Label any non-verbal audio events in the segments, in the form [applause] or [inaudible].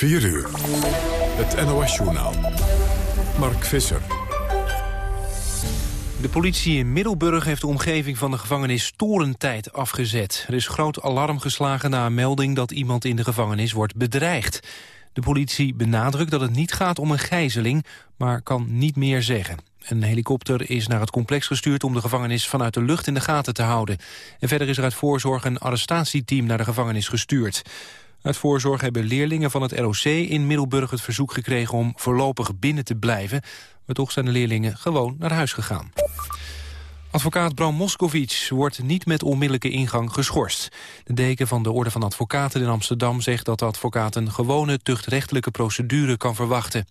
4 uur. Het NOS-journaal. Mark Visser. De politie in Middelburg heeft de omgeving van de gevangenis Torentijd afgezet. Er is groot alarm geslagen na een melding dat iemand in de gevangenis wordt bedreigd. De politie benadrukt dat het niet gaat om een gijzeling, maar kan niet meer zeggen. Een helikopter is naar het complex gestuurd om de gevangenis vanuit de lucht in de gaten te houden. En verder is er uit voorzorg een arrestatieteam naar de gevangenis gestuurd. Uit voorzorg hebben leerlingen van het ROC in Middelburg het verzoek gekregen om voorlopig binnen te blijven. Maar toch zijn de leerlingen gewoon naar huis gegaan. Advocaat Bram Moskowitz wordt niet met onmiddellijke ingang geschorst. De deken van de Orde van Advocaten in Amsterdam zegt dat de advocaat een gewone tuchtrechtelijke procedure kan verwachten.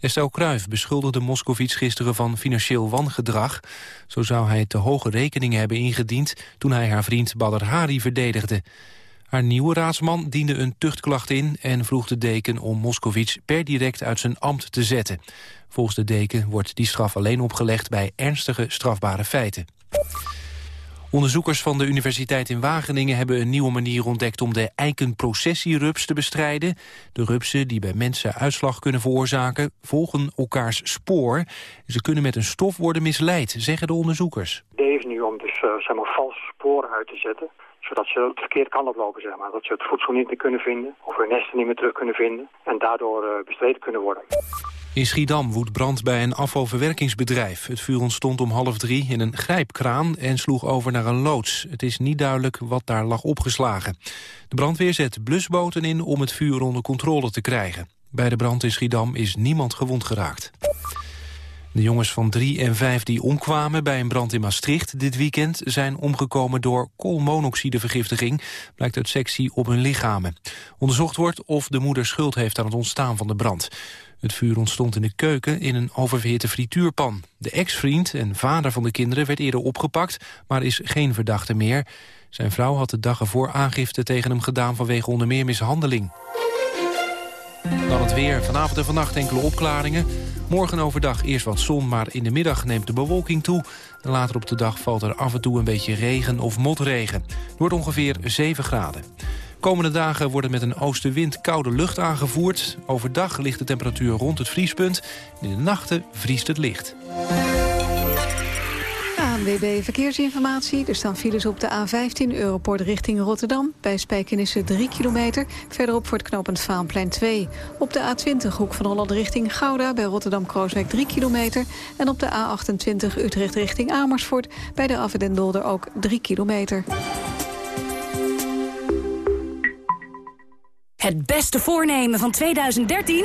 Estelle Kruijf beschuldigde Moskowitz gisteren van financieel wangedrag. Zo zou hij te hoge rekeningen hebben ingediend toen hij haar vriend Badr Hari verdedigde. Haar nieuwe raadsman diende een tuchtklacht in en vroeg de deken om Moskowitz per direct uit zijn ambt te zetten. Volgens de deken wordt die straf alleen opgelegd bij ernstige strafbare feiten. Onderzoekers van de Universiteit in Wageningen hebben een nieuwe manier ontdekt om de eikenprocessierups te bestrijden. De rupsen die bij mensen uitslag kunnen veroorzaken volgen elkaars spoor. Ze kunnen met een stof worden misleid, zeggen de onderzoekers. De heeft nu om dus uh, zeg maar, valse sporen uit te zetten zodat ze het verkeerd kan oplopen, zeg maar. Dat ze het voedsel niet meer kunnen vinden, of hun nesten niet meer terug kunnen vinden... en daardoor uh, bestreden kunnen worden. In Schiedam woedt brand bij een afvalverwerkingsbedrijf. Het vuur ontstond om half drie in een grijpkraan en sloeg over naar een loods. Het is niet duidelijk wat daar lag opgeslagen. De brandweer zet blusboten in om het vuur onder controle te krijgen. Bij de brand in Schiedam is niemand gewond geraakt. De jongens van drie en vijf die omkwamen bij een brand in Maastricht dit weekend zijn omgekomen door koolmonoxidevergiftiging, blijkt uit sectie op hun lichamen. Onderzocht wordt of de moeder schuld heeft aan het ontstaan van de brand. Het vuur ontstond in de keuken in een oververhitte frituurpan. De ex-vriend en vader van de kinderen werd eerder opgepakt, maar is geen verdachte meer. Zijn vrouw had de dag ervoor aangifte tegen hem gedaan vanwege onder meer mishandeling. Dan het weer. Vanavond en vannacht enkele opklaringen. Morgen overdag eerst wat zon, maar in de middag neemt de bewolking toe. Later op de dag valt er af en toe een beetje regen of motregen. Het wordt ongeveer 7 graden. Komende dagen worden met een oostenwind koude lucht aangevoerd. Overdag ligt de temperatuur rond het vriespunt. In de nachten vriest het licht. ANWB Verkeersinformatie. Er staan files op de A15 Europort richting Rotterdam. Bij Spijkenisse 3 kilometer. Verderop voor het knooppunt Vaanplein 2. Op de A20 Hoek van Holland richting Gouda. Bij Rotterdam-Krooswijk 3 kilometer. En op de A28 Utrecht richting Amersfoort. Bij de Afwet Dolder ook 3 kilometer. Het beste voornemen van 2013?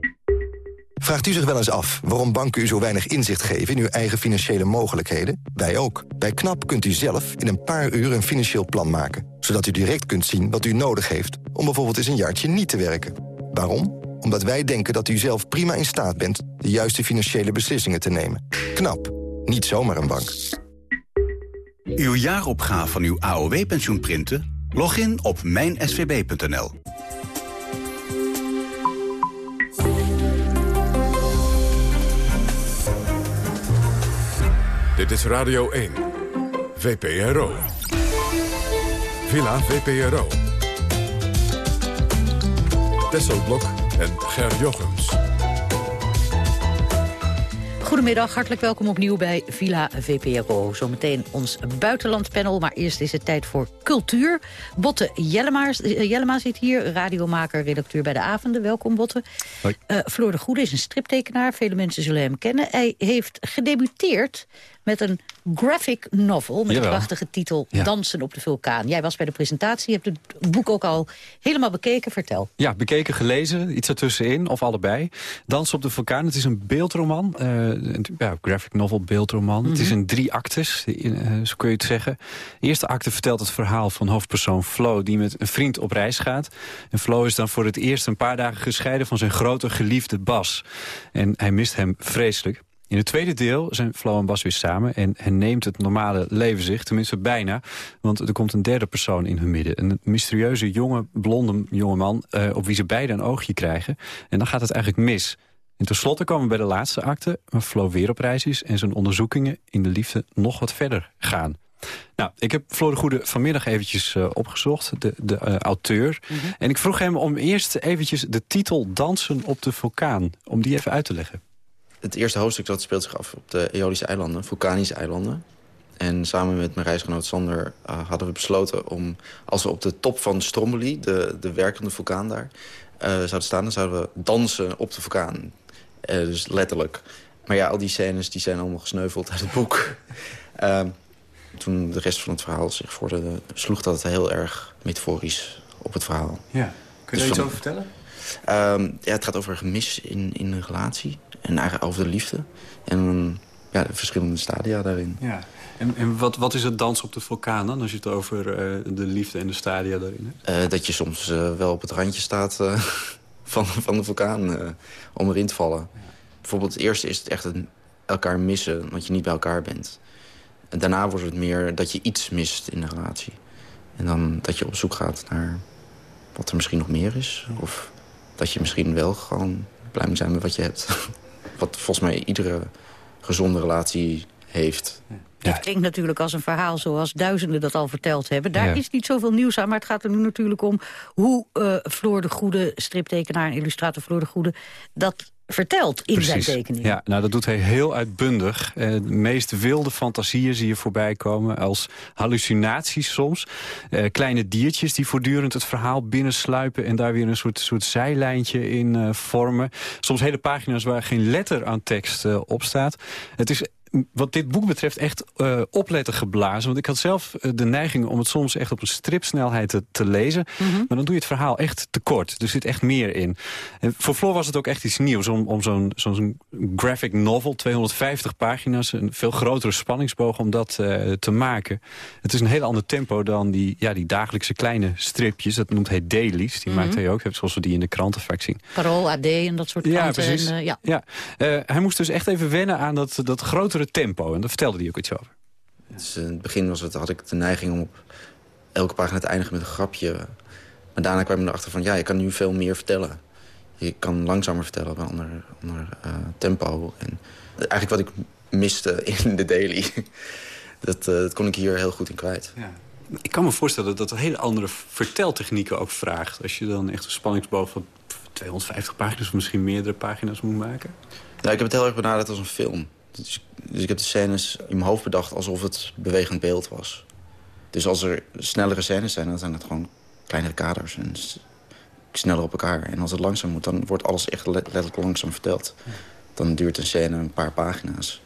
Vraagt u zich wel eens af waarom banken u zo weinig inzicht geven... in uw eigen financiële mogelijkheden? Wij ook. Bij KNAP kunt u zelf in een paar uur een financieel plan maken. Zodat u direct kunt zien wat u nodig heeft... om bijvoorbeeld eens een jaartje niet te werken. Waarom? Omdat wij denken dat u zelf prima in staat bent... de juiste financiële beslissingen te nemen. KNAP. Niet zomaar een bank. Uw jaaropgave van uw AOW-pensioen printen? Log in op mijnsvb.nl. Dit is Radio 1. VPRO. Villa VPRO. Tesselblok en Ger Jochems. Goedemiddag, hartelijk welkom opnieuw bij Villa VPRO. Zometeen ons buitenlandpanel, maar eerst is het tijd voor cultuur. Botte Jellema, eh, Jellema zit hier, radiomaker, redacteur bij de Avonden. Welkom Botte. Hoi. Uh, Floor de Goede is een striptekenaar, vele mensen zullen hem kennen. Hij heeft gedebuteerd met een graphic novel... met de prachtige titel Dansen op de vulkaan. Jij was bij de presentatie, je hebt het boek ook al helemaal bekeken. Vertel. Ja, bekeken, gelezen, iets ertussenin, of allebei. Dansen op de vulkaan, het is een beeldroman. Uh, een ja, graphic novel, beeldroman. Het is Mhm. in drie actes, uh, zo kun je het zeggen. De eerste acte vertelt het verhaal van hoofdpersoon Flo... die met een vriend op reis gaat. En Flo is dan voor het eerst een paar dagen gescheiden... van zijn grote geliefde Bas. En hij mist hem vreselijk. In het tweede deel zijn Flo en Bas weer samen... en herneemt het normale leven zich, tenminste bijna. Want er komt een derde persoon in hun midden. Een mysterieuze, jonge, blonde jongeman... Uh, op wie ze beide een oogje krijgen. En dan gaat het eigenlijk mis. En tenslotte komen we bij de laatste acte... waar Flo weer op reis is... en zijn onderzoekingen in de liefde nog wat verder gaan. Nou, ik heb Floor de Goede vanmiddag eventjes uh, opgezocht, de, de uh, auteur. Mm -hmm. En ik vroeg hem om eerst eventjes de titel Dansen op de vulkaan... om die even uit te leggen het eerste hoofdstuk dat speelt zich af op de Eolische eilanden, vulkanische eilanden. En samen met mijn reisgenoot Sander uh, hadden we besloten om... als we op de top van Stromboli, de, de werkende vulkaan daar, uh, zouden staan... dan zouden we dansen op de vulkaan. Uh, dus letterlijk. Maar ja, al die scènes die zijn allemaal gesneuveld uit het boek. [laughs] Ehm, toen de rest van het verhaal zich vorderde... sloeg dat heel erg metaforisch op het verhaal. Ja. Kun je dus er iets over vertellen? Um, ja, het gaat over gemis in, in een relatie. En eigenlijk over de liefde. En ja, de verschillende stadia daarin. Ja. En, en wat, wat is het dans op de vulkaan dan? Als je het over uh, de liefde en de stadia daarin hebt? Uh, dat je soms uh, wel op het randje staat [laughs] van, van de vulkaan om erin te vallen. Ja. Bijvoorbeeld het eerste is het echt het elkaar missen, want je niet bij elkaar bent. En daarna wordt het meer dat je iets mist in de relatie. En dan dat je op zoek gaat naar wat er misschien nog meer is. Of dat je misschien wel gewoon blij moet zijn met wat je hebt. [laughs] Wat volgens mij iedere gezonde relatie heeft. Het klinkt natuurlijk als een verhaal zoals duizenden dat al verteld hebben. Daar ja. is niet zoveel nieuws aan, maar het gaat er nu natuurlijk om... hoe uh, Floor de Goede, striptekenaar en illustrator Floor de Goede... dat vertelt in Precies. zijn tekening. Ja, nou, dat doet hij heel uitbundig. Uh, de meest wilde fantasieën zie je voorbij komen. Als hallucinaties soms. Uh, kleine diertjes die voortdurend het verhaal binnensluipen... en daar weer een soort, soort zijlijntje in uh, vormen. Soms hele pagina's waar geen letter aan tekst op staat. Het is wat dit boek betreft echt uh, opletten geblazen. Want ik had zelf uh, de neiging om het soms echt op een stripsnelheid te, te lezen. Mm -hmm. Maar dan doe je het verhaal echt te kort. Er zit echt meer in. En voor Floor was het ook echt iets nieuws. Om, om zo'n zo'n graphic novel, 250 pagina's... een veel grotere spanningsboog om dat uh, te maken. Het is een heel ander tempo dan die, ja, die dagelijkse kleine stripjes. Dat noemt hij dailies. Die mm -hmm. maakt hij ook, zoals we die in de kranten vaak zien. Parool, AD en dat soort kranten. Ja, precies. En, ja. Ja. hij moest dus echt even wennen aan dat, dat grotere tempo. En daar vertelde hij ook iets over. Dus in het begin was het, had ik de neiging om op elke pagina te eindigen met een grapje. Maar daarna kwam ik erachter van, ja, je kan nu veel meer vertellen. Je kan langzamer vertellen op een ander, ander uh, tempo. En eigenlijk wat ik miste [laughs] in de daily, [laughs] dat, uh, dat kon ik hier heel goed in kwijt. Ja. Ik kan me voorstellen dat dat hele andere verteltechnieken ook vraagt. Als je dan echt een spanningsboog van 250 pagina's of misschien meerdere pagina's moet maken. Ja, ik heb het heel erg benaderd als een film. Dus, dus ik heb de scènes in mijn hoofd bedacht alsof het bewegend beeld was. Dus als er snellere scènes zijn, dan zijn het gewoon kleinere kaders. En sneller op elkaar. En als het langzaam moet, dan wordt alles echt letterlijk langzaam verteld. Dan duurt een scène een paar pagina's.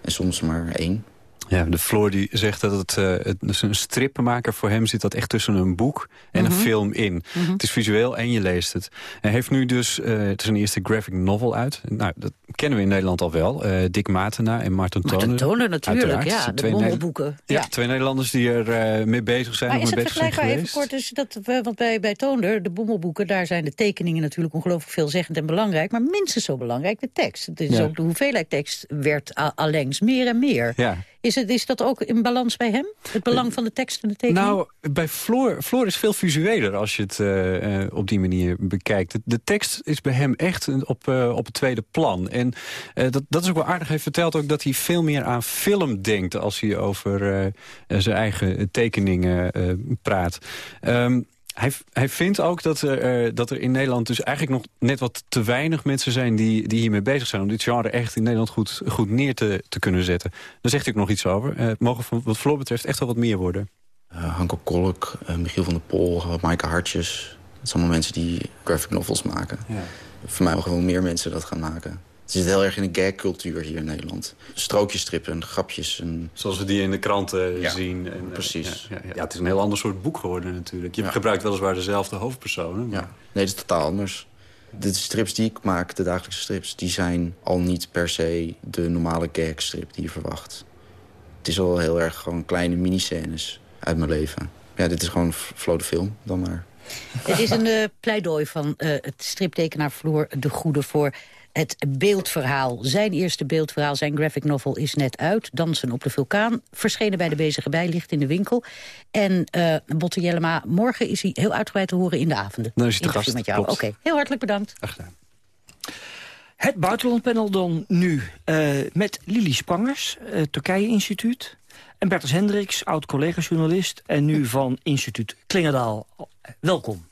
En soms maar één. Ja, de Floor die zegt dat het, uh, het dus een strippenmaker voor hem zit dat echt tussen een boek en mm -hmm. een film in. Mm -hmm. Het is visueel en je leest het. Hij heeft nu dus, uh, het is een eerste graphic novel uit. Nou, dat kennen we in Nederland al wel. Uh, Dick Matena en Martin Toner. Martin Toner natuurlijk, Uiteraard. ja. De bommelboeken. Ja. ja, twee Nederlanders die er mee bezig zijn. Maar is het vergelijkbaar even kort? Dus dat, want bij, bij Toner, de bommelboeken, daar zijn de tekeningen natuurlijk ongelooflijk veelzeggend en belangrijk. Maar minstens zo belangrijk de tekst. Het is ja. ook de hoeveelheid tekst werd allengs meer en meer. Ja. Is, het, is dat ook in balans bij hem? Het belang van de tekst en de tekening? Nou, bij Floor, Floor is veel visueler als je het uh, uh, op die manier bekijkt. De, de, tekst is bij hem echt op, uh, op het tweede plan. En dat, dat is ook wel aardig. Hij vertelt ook dat hij veel meer aan film denkt... als hij over zijn eigen tekeningen praat. Um, Hij, hij vindt ook dat er, dat er in Nederland dus eigenlijk nog net wat te weinig mensen zijn... die, die hiermee bezig zijn om dit genre echt in Nederland goed, goed neer te, te kunnen zetten. Daar zegt hij ook nog iets over. Uh, mogen van, wat Floor betreft echt wel wat meer worden. Uh, Hanko Kolk, Michiel van der Pol, Maaike Hartjes. Dat zijn allemaal mensen die graphic novels maken. Ja. Voor mij mogen wel meer mensen dat gaan maken. Het zit heel erg in de gagcultuur hier in Nederland. Strookjesstrippen en grapjes. En... Zoals we die in de kranten ja, zien. En, precies. Ja, ja, ja, het is een heel ander soort boek geworden natuurlijk. Je gebruikt weliswaar dezelfde hoofdpersonen. Maar... Ja. Nee, het is totaal anders. De strips die ik maak, de dagelijkse strips... die zijn al niet per se de normale gagstrip die je verwacht. Het is al heel erg gewoon kleine miniscènes uit mijn leven. Ja, dit is gewoon flote film dan maar. Het is een uh, pleidooi van uh, het striptekenaar Floor de Goede voor het beeldverhaal. Zijn eerste beeldverhaal, zijn graphic novel, is net uit. Dansen op de vulkaan. Verschenen bij de Bezige Bij, ligt in de winkel. En uh, Botte Jellema, morgen is hij heel uitgebreid te horen in de avonden. Dan is hij te gast, met jou. Oké, heel hartelijk bedankt. Het buitenlandpanel dan nu uh, met Lili Sprangers, uh, Turkije Instituut. En Bertus Hendricks, oud-collega-journalist. En nu van instituut Klingendaal. Welkom.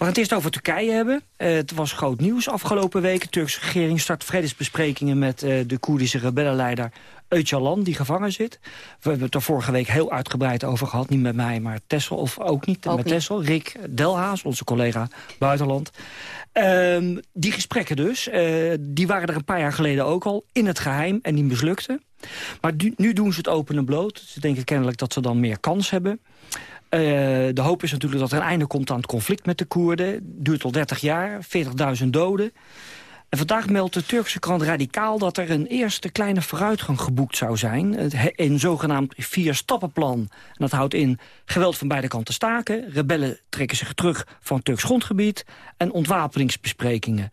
We gaan het eerst over Turkije hebben. Uh, het was groot nieuws afgelopen week. De Turkse regering start vredesbesprekingen met uh, de Koerdische rebellenleider Öcalan, die gevangen zit. We hebben het er vorige week heel uitgebreid over gehad. Niet met mij, maar Tessel, of ook niet ook met niet. Tessel. Rick Delhaas, onze collega buitenland. Uh, die gesprekken dus, uh, die waren er een paar jaar geleden ook al in het geheim en die mislukten. Maar nu doen ze het open en bloot. Ze denken kennelijk dat ze dan meer kans hebben. Uh, de hoop is natuurlijk dat er een einde komt aan het conflict met de Koerden. Duurt al 30 jaar, 40.000 doden. En vandaag meldt de Turkse krant Radicaal dat er een eerste kleine vooruitgang geboekt zou zijn. Een zogenaamd vier-stappenplan. En dat houdt in geweld van beide kanten staken. Rebellen trekken zich terug van Turks grondgebied. En ontwapeningsbesprekingen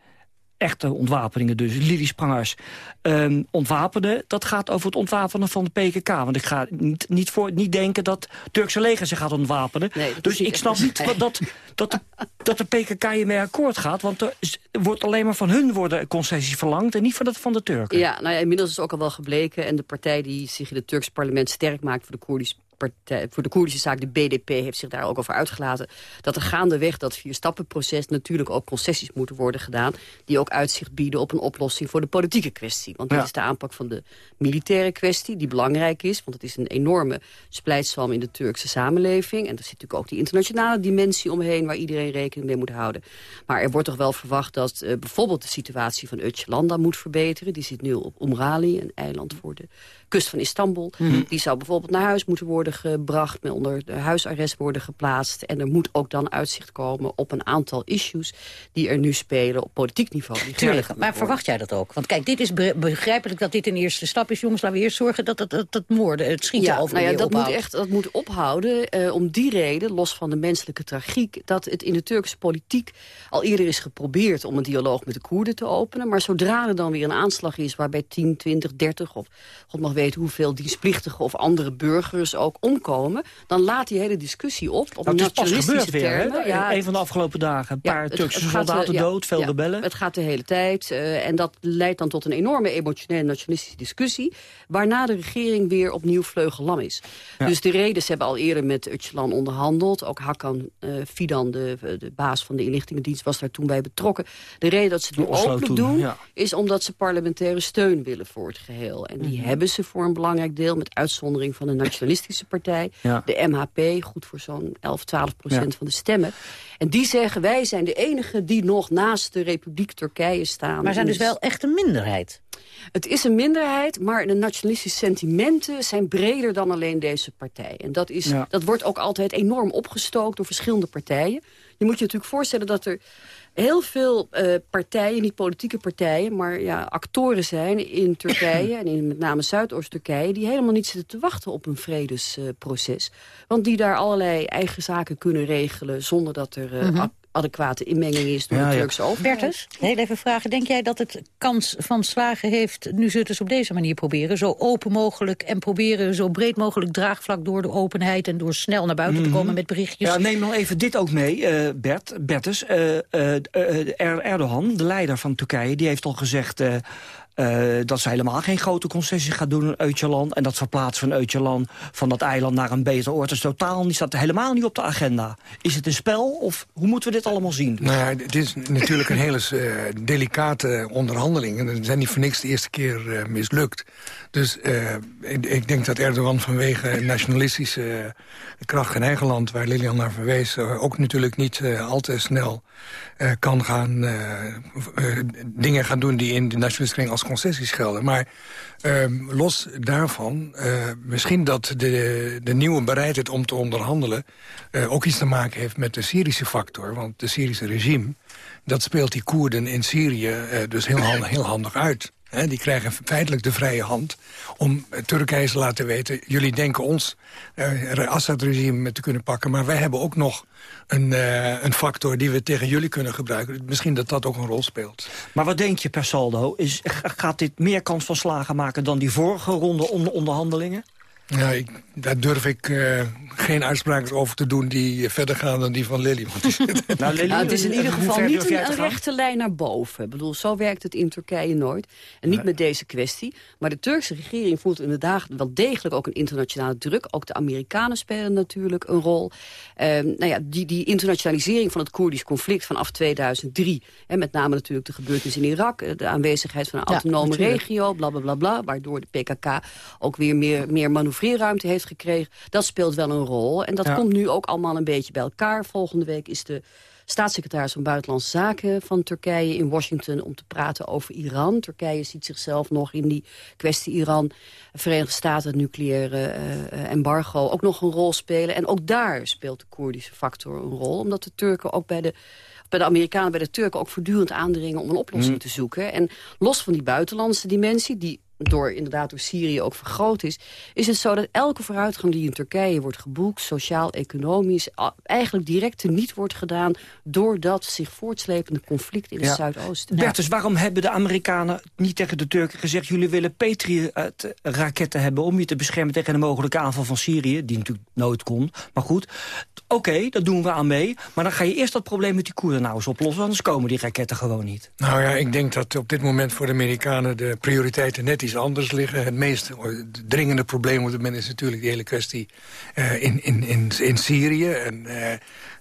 echte ontwapeningen dus. Lili Sprangers um, ontwapenen, dat gaat over het ontwapenen van de PKK. Want ik ga niet, niet, voor, niet denken dat Turkse leger zich gaat ontwapenen. Nee, dus ik snap niet dat, dat, dat, de, dat de PKK hiermee akkoord gaat. Want er wordt alleen maar van hun worden concessies verlangd... en niet van, dat, van de Turken. Ja, nou ja, inmiddels is het ook al wel gebleken. En de partij die zich in het Turks parlement sterk maakt... voor de Koerdische partij, voor de Koerdische zaak, de BDP, heeft zich daar ook over uitgelaten... dat er gaandeweg dat vier-stappenproces natuurlijk ook concessies moeten worden gedaan... die ook uitzicht bieden op een oplossing voor de politieke kwestie. Want dit ja. is de aanpak van de militaire kwestie, die belangrijk is... want het is een enorme splijtswam in de Turkse samenleving. En er zit natuurlijk ook die internationale dimensie omheen... waar iedereen rekening mee moet houden. Maar er wordt toch wel verwacht dat uh, bijvoorbeeld de situatie van Öcalan moet verbeteren. Die zit nu op Umrali, een eiland voor de kust van Istanbul. Mm -hmm. Die zou bijvoorbeeld naar huis moeten worden gebracht... met onder de huisarrest worden geplaatst. En er moet ook dan uitzicht komen op een aantal issues... die er nu spelen op politiek niveau. Tuurlijk, maar verwacht jij dat ook? Want kijk, dit is begrijpelijk dat dit een eerste stap is. Jongens, laten we eerst zorgen dat dat, dat, dat moorden, het schieten ja, over nou ja, dat moet echt dat moet ophouden. Uh, om die reden, los van de menselijke tragiek... dat het in de Turkse politiek al eerder is geprobeerd... om een dialoog met de Koerden te openen. Maar zodra er dan weer een aanslag is waarbij 10, 20, 30... of God mag weten hoeveel dienstplichtigen of andere burgers ook omkomen... dan laat die hele discussie op, op nou, nationalistische weer. Ja, een van de afgelopen dagen. Een paar ja, Turkse het, soldaten gaat, dood, veel rebellen. Het gaat de hele tijd. Uh, en dat leidt dan tot een enorme emotionele nationalistische discussie... waarna de regering weer opnieuw vleugellam is. Dus de reden, ze hebben al eerder met Öcalan onderhandeld. Ook Hakan uh, Fidan, de, de baas van de inlichtingendienst, was daar toen bij betrokken. De reden dat ze het nu openlijk toen, doen, ja. is omdat ze parlementaire steun willen voor het geheel. En die mm -hmm. hebben ze voor een belangrijk deel... met uitzondering van de nationalistische partij, ja. de MHP... goed voor zo'n 11, 12 procent ja. van de stemmen. En die zeggen, wij zijn de enigen die nog naast de Republiek Turkije staan. Maar zijn dus wel echt een minderheid? Het is een minderheid, maar de nationalistische sentimenten zijn breder dan alleen deze partij. En dat, is, ja. dat wordt ook altijd enorm opgestookt door verschillende partijen. Je moet je natuurlijk voorstellen dat er heel veel uh, partijen, niet politieke partijen... maar ja, actoren zijn in Turkije en in met name Zuidoost-Turkije... die helemaal niet zitten te wachten op een vredesproces. Uh, want die daar allerlei eigen zaken kunnen regelen... zonder dat er uh, mm -hmm adequate inmenging is door ja, de Turkse ja. overheid. Bertus, heel even vragen. Denk jij dat het kans van slagen heeft... nu ze het dus op deze manier proberen... zo open mogelijk en proberen zo breed mogelijk draagvlak... door de openheid en door snel naar buiten mm -hmm. te komen met berichtjes? Ja, neem nog even dit ook mee, uh, Bert, Bertus. Uh, uh, Erdogan, de leider van Turkije, die heeft al gezegd... uh, dat ze helemaal geen grote concessie gaat doen in Öcalan... en dat verplaatsen van Öcalan van dat eiland naar een beter oord... is totaal niet, staat helemaal niet op de agenda. Is het een spel of hoe moeten we dit allemaal zien? Nou ja, dit is natuurlijk een hele uh, delicate onderhandeling. En er zijn niet voor niks de eerste keer uh, mislukt. Dus ik, ik, denk dat Erdogan vanwege nationalistische kracht in eigen land... waar Lilian naar verwees, ook natuurlijk niet al te snel kan gaan... dingen gaan doen die in de nationalistische kring als concessies gelden. Maar uh, los daarvan, uh, misschien dat de, de nieuwe bereidheid om te onderhandelen... Uh, ook iets te maken heeft met de Syrische factor. Want de Syrische regime, dat speelt die Koerden in Syrië dus heel [laughs] handig, heel handig uit die krijgen feitelijk de vrije hand om Turkije te laten weten... jullie denken ons uh, Assad-regime te kunnen pakken... maar wij hebben ook nog een, uh, een factor die we tegen jullie kunnen gebruiken. Misschien dat dat ook een rol speelt. Maar wat denk je per saldo? Is, gaat dit meer kans van slagen maken dan die vorige ronde onderhandelingen? Ja, ik, daar durf ik uh, geen uitspraken over te doen die verder gaan dan die van Lily. [laughs] nou, Lily nou, het is in ieder geval niet een, een rechte lijn naar boven. Ik bedoel, zo werkt het in Turkije nooit. En niet met deze kwestie. Maar de Turkse regering voelt inderdaad wel degelijk ook een internationale druk. Ook de Amerikanen spelen natuurlijk een rol. Uh, nou ja, die, die internationalisering van het Koerdisch conflict vanaf 2003. En met name natuurlijk de gebeurtenis in Irak. De aanwezigheid van een autonome regio, bla, bla, bla, bla. Waardoor de PKK ook weer meer, meer manoeuvreerruimte heeft gekregen. Dat speelt wel een rol. En dat komt nu ook allemaal een beetje bij elkaar. Volgende week is de staatssecretaris van Buitenlandse Zaken van Turkije in Washington om te praten over Iran. Turkije ziet zichzelf nog in die kwestie Iran, Verenigde Staten, het nucleaire uh, embargo ook nog een rol spelen. En ook daar speelt de Koerdische factor een rol, omdat de Turken ook bij de bij de Amerikanen, bij de Turken ook voortdurend aandringen om een oplossing mm. te zoeken. En los van die buitenlandse dimensie, die door inderdaad door Syrië ook vergroot is... is het zo dat elke vooruitgang die in Turkije wordt geboekt... sociaal, economisch, eigenlijk direct niet wordt gedaan... door dat zich voortslepende conflict in het Zuidoosten. Bertus, waarom hebben de Amerikanen niet tegen de Turken gezegd... jullie willen Patriot-raketten hebben om je te beschermen... tegen een mogelijke aanval van Syrië, die natuurlijk nooit kon. Maar goed, oké, dat doen we aan mee. Maar dan ga je eerst dat probleem met die Koerden nou eens oplossen... anders komen die raketten gewoon niet. Nou ja, ik denk dat op dit moment voor de Amerikanen... de prioriteiten net anders liggen. Het meest dringende probleem op dit moment is natuurlijk die hele kwestie uh, in, in, in, in Syrië. En uh,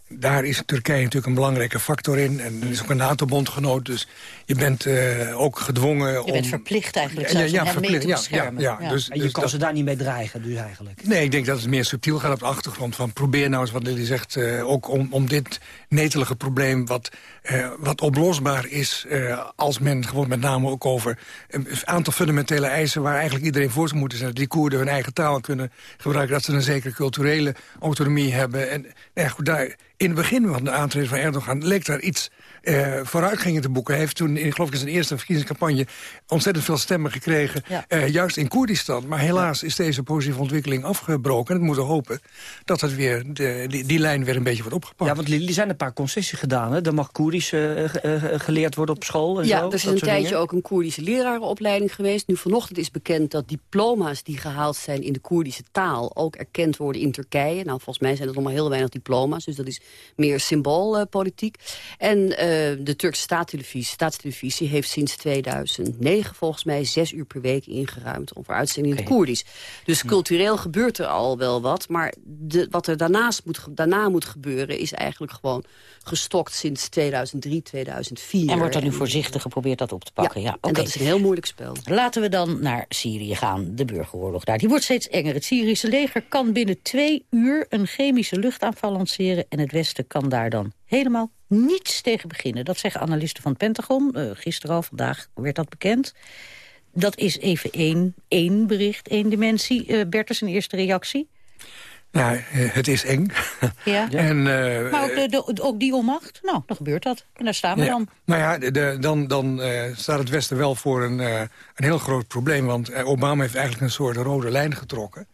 daar is Turkije natuurlijk een belangrijke factor in. En er is ook een NATO-bondgenoot, dus je bent uh, ook gedwongen om... Je bent verplicht eigenlijk zelfs ja, ja, verplicht, te beschermen. Ja, ja, Dus, en je dus kan dat... ze daar niet mee dreigen, dus eigenlijk. Nee, ik denk dat het meer subtiel gaat op de achtergrond. Van probeer nou eens, wat Lily zegt, uh, ook om, om dit netelige probleem... wat, uh, wat oplosbaar is als men gewoon met name ook over... een aantal fundamentele eisen waar eigenlijk iedereen voor zou moeten zijn. Dat die Koerden hun eigen taal kunnen gebruiken. Dat ze een zekere culturele autonomie hebben. En nou ja, goed, daar in het begin van de aantreden van Erdogan leek daar iets uh, vooruitgingen te boeken. Hij heeft toen, in, geloof ik, in zijn eerste verkiezingscampagne... ontzettend veel stemmen gekregen, uh, juist in Koerdistan. Maar helaas is deze positieve ontwikkeling afgebroken. En we moeten hopen dat het weer de, die, die, lijn weer een beetje wordt opgepakt. Ja, want er zijn een paar concessies gedaan. Hè? Er mag Koerdisch uh, geleerd worden op school en ja, zo. er is een tijdje ook een Koerdische lerarenopleiding geweest. Nu vanochtend is bekend dat diploma's die gehaald zijn in de Koerdische taal... ook erkend worden in Turkije. Nou, volgens mij zijn er nog maar heel weinig diploma's. Dus dat is meer symboolpolitiek. en de Turkse staatstelevisie, staatstelevisie heeft sinds 2009 volgens mij zes uur per week ingeruimd over uitzending in het Koerdisch. Dus cultureel gebeurt er al wel wat, maar de, wat er daarnaast moet, daarna moet gebeuren is eigenlijk gewoon gestokt sinds 2003, 2004. En wordt er nu voorzichtig geprobeerd dat op te pakken. Ja, en dat is een heel moeilijk spel. Laten we dan naar Syrië gaan, de burgeroorlog daar. Die wordt steeds enger. Het Syrische leger kan binnen twee uur een chemische luchtaanval lanceren... en het Westen kan daar dan helemaal niets tegen beginnen. Dat zeggen analisten van het Pentagon. Uh, gisteren al, vandaag werd dat bekend. Dat is even één, één bericht, één dimensie. Uh, Bertus, een eerste reactie? Ja, eh, het is eng. [laughs] Ja. en, uh, maar ook, de, ook die onmacht? Nou, dan gebeurt dat. En daar staan we ja, dan. Nou ja, de, dan, dan uh, staat het Westen wel voor een, uh, een heel groot probleem. Want Obama heeft eigenlijk een soort rode lijn getrokken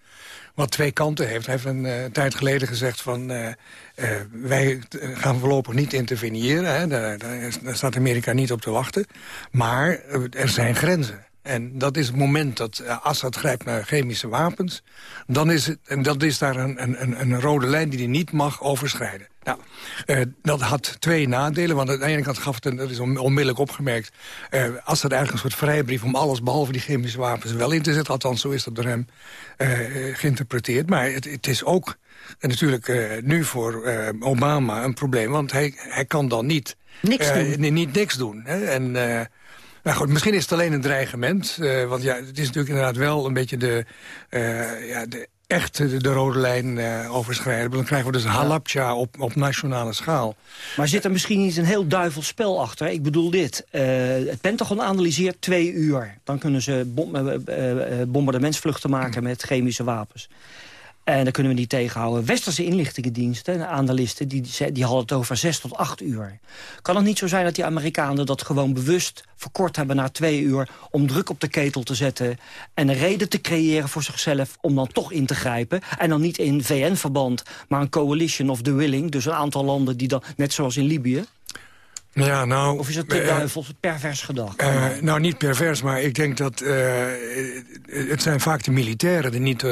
wat twee kanten heeft. Hij heeft een uh, tijd geleden gezegd van... Uh, uh, wij gaan voorlopig niet interveneren. Hè. Daar, daar, staat Amerika niet op te wachten. Maar er zijn grenzen. En dat is het moment dat uh, Assad grijpt naar chemische wapens... dan is, het, en dat is daar een, een, een rode lijn die hij niet mag overschrijden. Nou, uh, dat had twee nadelen, want aan de ene kant gaf het, en dat is onmiddellijk opgemerkt... Uh, Assad eigenlijk een soort vrijbrief om alles behalve die chemische wapens wel in te zetten. Althans, zo is dat door hem geïnterpreteerd. Maar het, het is ook natuurlijk nu voor Obama een probleem, want hij, hij kan dan niet... Niks doen. niet niks doen. Hè? En... Nou goed, misschien is het alleen een dreigement. Uh, want ja, het is natuurlijk inderdaad wel een beetje de, uh, ja, de echt de, de, rode lijn uh, overschrijden. Dan krijgen we dus halapja op, op nationale schaal. Maar zit er misschien niet een heel duivels spel achter? Ik bedoel dit. het Pentagon analyseert twee uur. Dan kunnen ze bom, bombardementsvluchten maken met chemische wapens. En daar kunnen we niet tegenhouden. Westerse inlichtingendiensten, analisten, die, die hadden het over zes tot acht uur. Kan het niet zo zijn dat die Amerikanen dat gewoon bewust verkort hebben naar twee uur... om druk op de ketel te zetten en een reden te creëren voor zichzelf... om dan toch in te grijpen. En dan niet in VN-verband, maar een coalition of the willing. Dus een aantal landen die dan, net zoals in Libië... Ja, nou, of is het te uh, duivels pervers gedacht? Uh, nou, niet pervers, maar ik denk dat... Uh, het zijn vaak de militairen die niet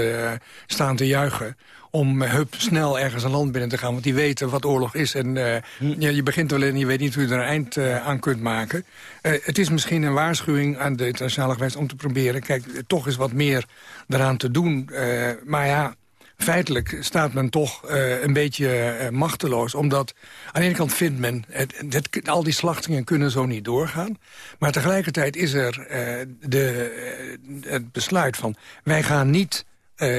staan te juichen om hup, snel ergens een land binnen te gaan. Want die weten wat oorlog is. En hm. ja, je begint wel en je weet niet hoe je er een eind aan kunt maken. het is misschien een waarschuwing aan de internationale geweest om te proberen... kijk, toch is wat meer eraan te doen. maar ja, feitelijk staat men toch uh, een beetje uh, machteloos. Omdat aan de ene kant vindt men... Het, al die slachtingen kunnen zo niet doorgaan. Maar tegelijkertijd is er uh, de, het besluit van... wij gaan niet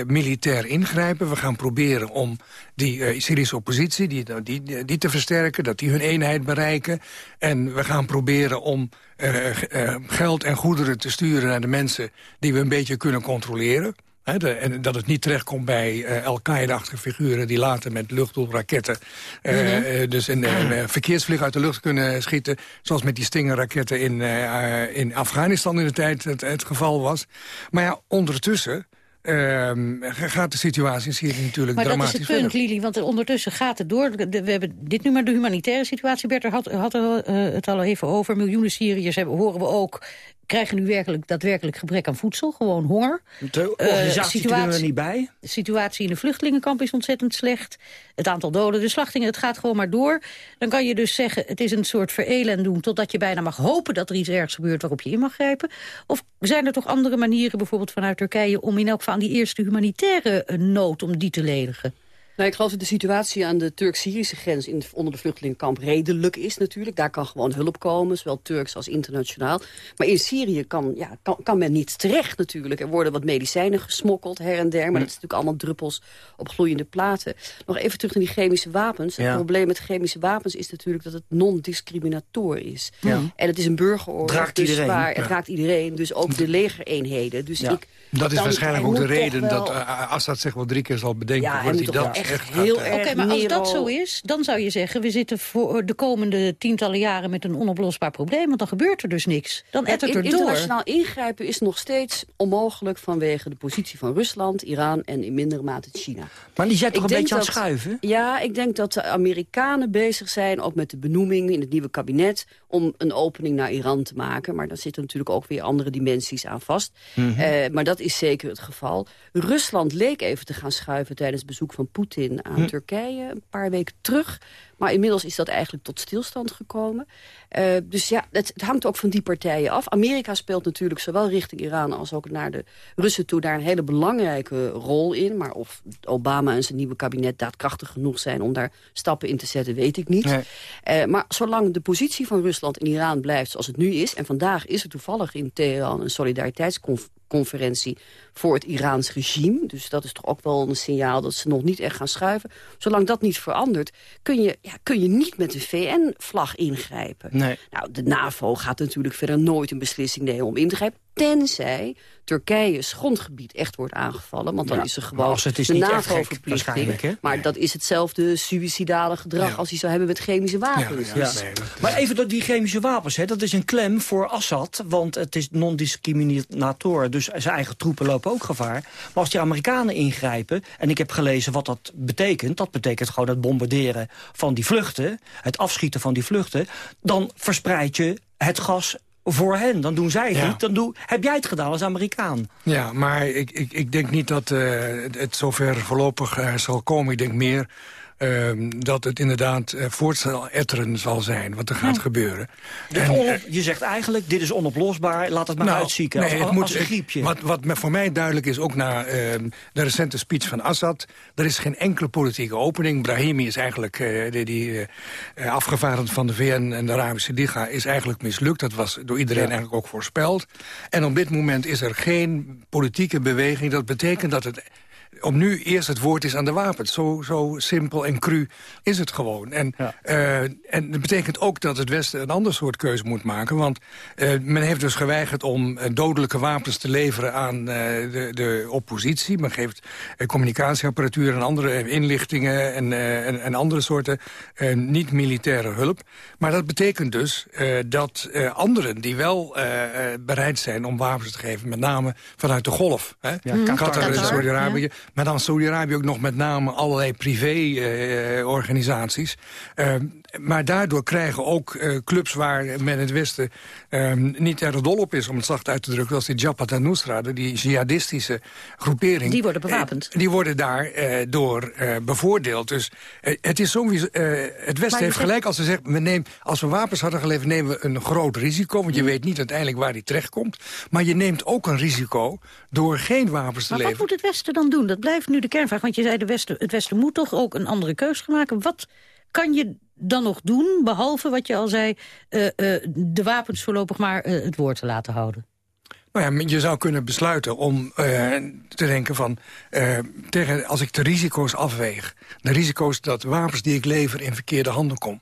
militair ingrijpen. We gaan proberen om die Syrische oppositie die, die, die te versterken. Dat die hun eenheid bereiken. En we gaan proberen om geld en goederen te sturen naar de mensen... die we een beetje kunnen controleren en dat het niet terechtkomt bij uh, Al-Qaeda-achtige figuren... die later met luchtdoelraketten uh, mm -hmm. dus een uh, verkeersvlieg uit de lucht kunnen schieten. Zoals met die Stinger-raketten in, in Afghanistan in de tijd het, het geval was. Maar ja, ondertussen uh, gaat de situatie in Syrië natuurlijk maar dramatisch Maar dat is het punt, Lili, want ondertussen gaat het door. we hebben dit nu maar de humanitaire situatie. Bert had, had er, uh, het al even over. Miljoenen Syriërs hebben, horen we ook krijgen nu werkelijk daadwerkelijk gebrek aan voedsel. Gewoon honger. De organisatie uh, er niet bij. De situatie in de vluchtelingenkamp is ontzettend slecht. Het aantal doden, de slachtingen, het gaat gewoon maar door. Dan kan je dus zeggen, het is een soort verelend doen... totdat je bijna mag hopen dat er iets ergs gebeurt waarop je in mag grijpen. Of zijn er toch andere manieren, bijvoorbeeld vanuit Turkije... om in elk geval aan die eerste humanitaire eh, nood, om die te ledigen? Nou, ik geloof dat de situatie aan de Turk-Syrische grens in, onder de vluchtelingenkamp redelijk is natuurlijk. Daar kan gewoon hulp komen, zowel Turks als internationaal. Maar in Syrië kan, ja, kan, kan men niet terecht natuurlijk. Er worden wat medicijnen gesmokkeld her en der, maar dat is natuurlijk allemaal druppels op gloeiende platen. Nog even terug naar die chemische wapens. Het probleem met chemische wapens is natuurlijk dat het non-discriminator is. Ja. En het is een burgeroorlog. Raakt dus iedereen. Waar, het raakt iedereen, dus ook de legereenheden. Dus ik, dat is waarschijnlijk ook de reden dat uh, Assad zich wel drie keer zal bedenken. Ja, hij dat echt heel erg Oké, maar als dat zo is, dan zou je zeggen... we zitten voor de komende tientallen jaren met een onoplosbaar probleem... want dan gebeurt er dus niks. Dan het er door. Internationaal ingrijpen is nog steeds onmogelijk... vanwege de positie van Rusland, Iran en in mindere mate China. Maar die zijn toch een beetje aan het schuiven? Ja, ik denk dat de Amerikanen bezig zijn... ook met de benoeming in het nieuwe kabinet... om een opening naar Iran te maken. Maar daar zitten natuurlijk ook weer andere dimensies aan vast. Mm maar dat is zeker het geval. Rusland leek even te gaan schuiven tijdens het bezoek van Poetin aan hm. Turkije... een paar weken terug. Maar inmiddels is dat eigenlijk tot stilstand gekomen. Uh, dus ja, het, het, hangt ook van die partijen af. Amerika speelt natuurlijk zowel richting Iran als ook naar de Russen toe... daar een hele belangrijke rol in. Maar of Obama en zijn nieuwe kabinet daadkrachtig genoeg zijn... om daar stappen in te zetten, weet ik niet. Uh, maar zolang de positie van Rusland in Iran blijft zoals het nu is... en vandaag is er toevallig in Teheran een solidariteitsconferentie conferentie voor het Iraans regime. Dus dat is toch ook wel een signaal dat ze nog niet echt gaan schuiven. Zolang dat niet verandert, kun je, ja, kun je niet met de VN-vlag ingrijpen. Nee. Nou, de NAVO gaat natuurlijk verder nooit een beslissing nemen om in te grijpen. Tenzij Turkije's grondgebied echt wordt aangevallen. Want dan is er gewoon het is de NAVO-verplichting. Maar dat is hetzelfde suïcidale gedrag als hij zou hebben met chemische wapens. Ja, maar even dat die chemische wapens, hè, dat is een klem voor Assad. Want het is non-discriminator, dus zijn eigen troepen lopen ook gevaar. Maar als die Amerikanen ingrijpen, en ik heb gelezen wat dat betekent... dat betekent gewoon het bombarderen van die vluchten... het afschieten van die vluchten... dan verspreid je het gas voor hen. Dan doen zij het niet. Dan doe, heb jij het gedaan als Amerikaan. Ja, maar ik, ik, ik denk niet dat uh, het zover voorlopig uh, zal komen. Ik denk meer Ehm, dat het inderdaad uh, voortseteren zal zijn, wat er gaat gebeuren. En, je zegt eigenlijk, dit is onoplosbaar, laat het maar nou, uitzieken nee, als, het moet, een griepje. Wat, wat voor mij duidelijk is, ook na uh, de recente speech van Assad... er is geen enkele politieke opening. Brahimi is eigenlijk, uh, die, die afgevaardigd van de VN en de Arabische Liga... is eigenlijk mislukt, dat was door iedereen ja. eigenlijk ook voorspeld. En op dit moment is er geen politieke beweging. Dat betekent dat het om nu eerst het woord is aan de wapens. Zo, zo simpel en cru is het gewoon. En, ja. uh, en dat betekent ook dat het Westen een ander soort keuze moet maken. Want uh, men heeft dus geweigerd om uh, dodelijke wapens te leveren aan de, de oppositie. Men geeft communicatieapparatuur en andere inlichtingen... en, en, en andere soorten niet-militaire hulp. Maar dat betekent dus dat anderen die wel bereid zijn om wapens te geven... met name vanuit de golf, hè? Ja, Qatar en Saudi-Arabië... Maar dan Saudi-Arabië ook nog met name allerlei privé-organisaties. Uh, maar daardoor krijgen ook uh, clubs waar men het Westen ehm, niet erg dol op is... om het zacht uit te drukken, als die Jabhat al-Nusra... die jihadistische groepering... Die worden bewapend. die worden daar door bevoordeeld. Dus het is sowieso... het Westen heeft gelijk als ze zegt... We nemen, als we wapens hadden geleverd, nemen we een groot risico... want je mm. weet niet uiteindelijk waar die terechtkomt. Maar je neemt ook een risico door geen wapens te maar leveren. wat moet het Westen dan doen? Dat blijft nu de kernvraag. Want je zei, de Westen, het Westen moet toch ook een andere gaan maken. Wat kan je dan nog doen, behalve wat je al zei... Uh, uh, de wapens voorlopig maar uh, het woord te laten houden? Nou ja, je zou kunnen besluiten om te denken van... tegen, als ik de risico's afweeg... de risico's dat wapens die ik lever in verkeerde handen kom...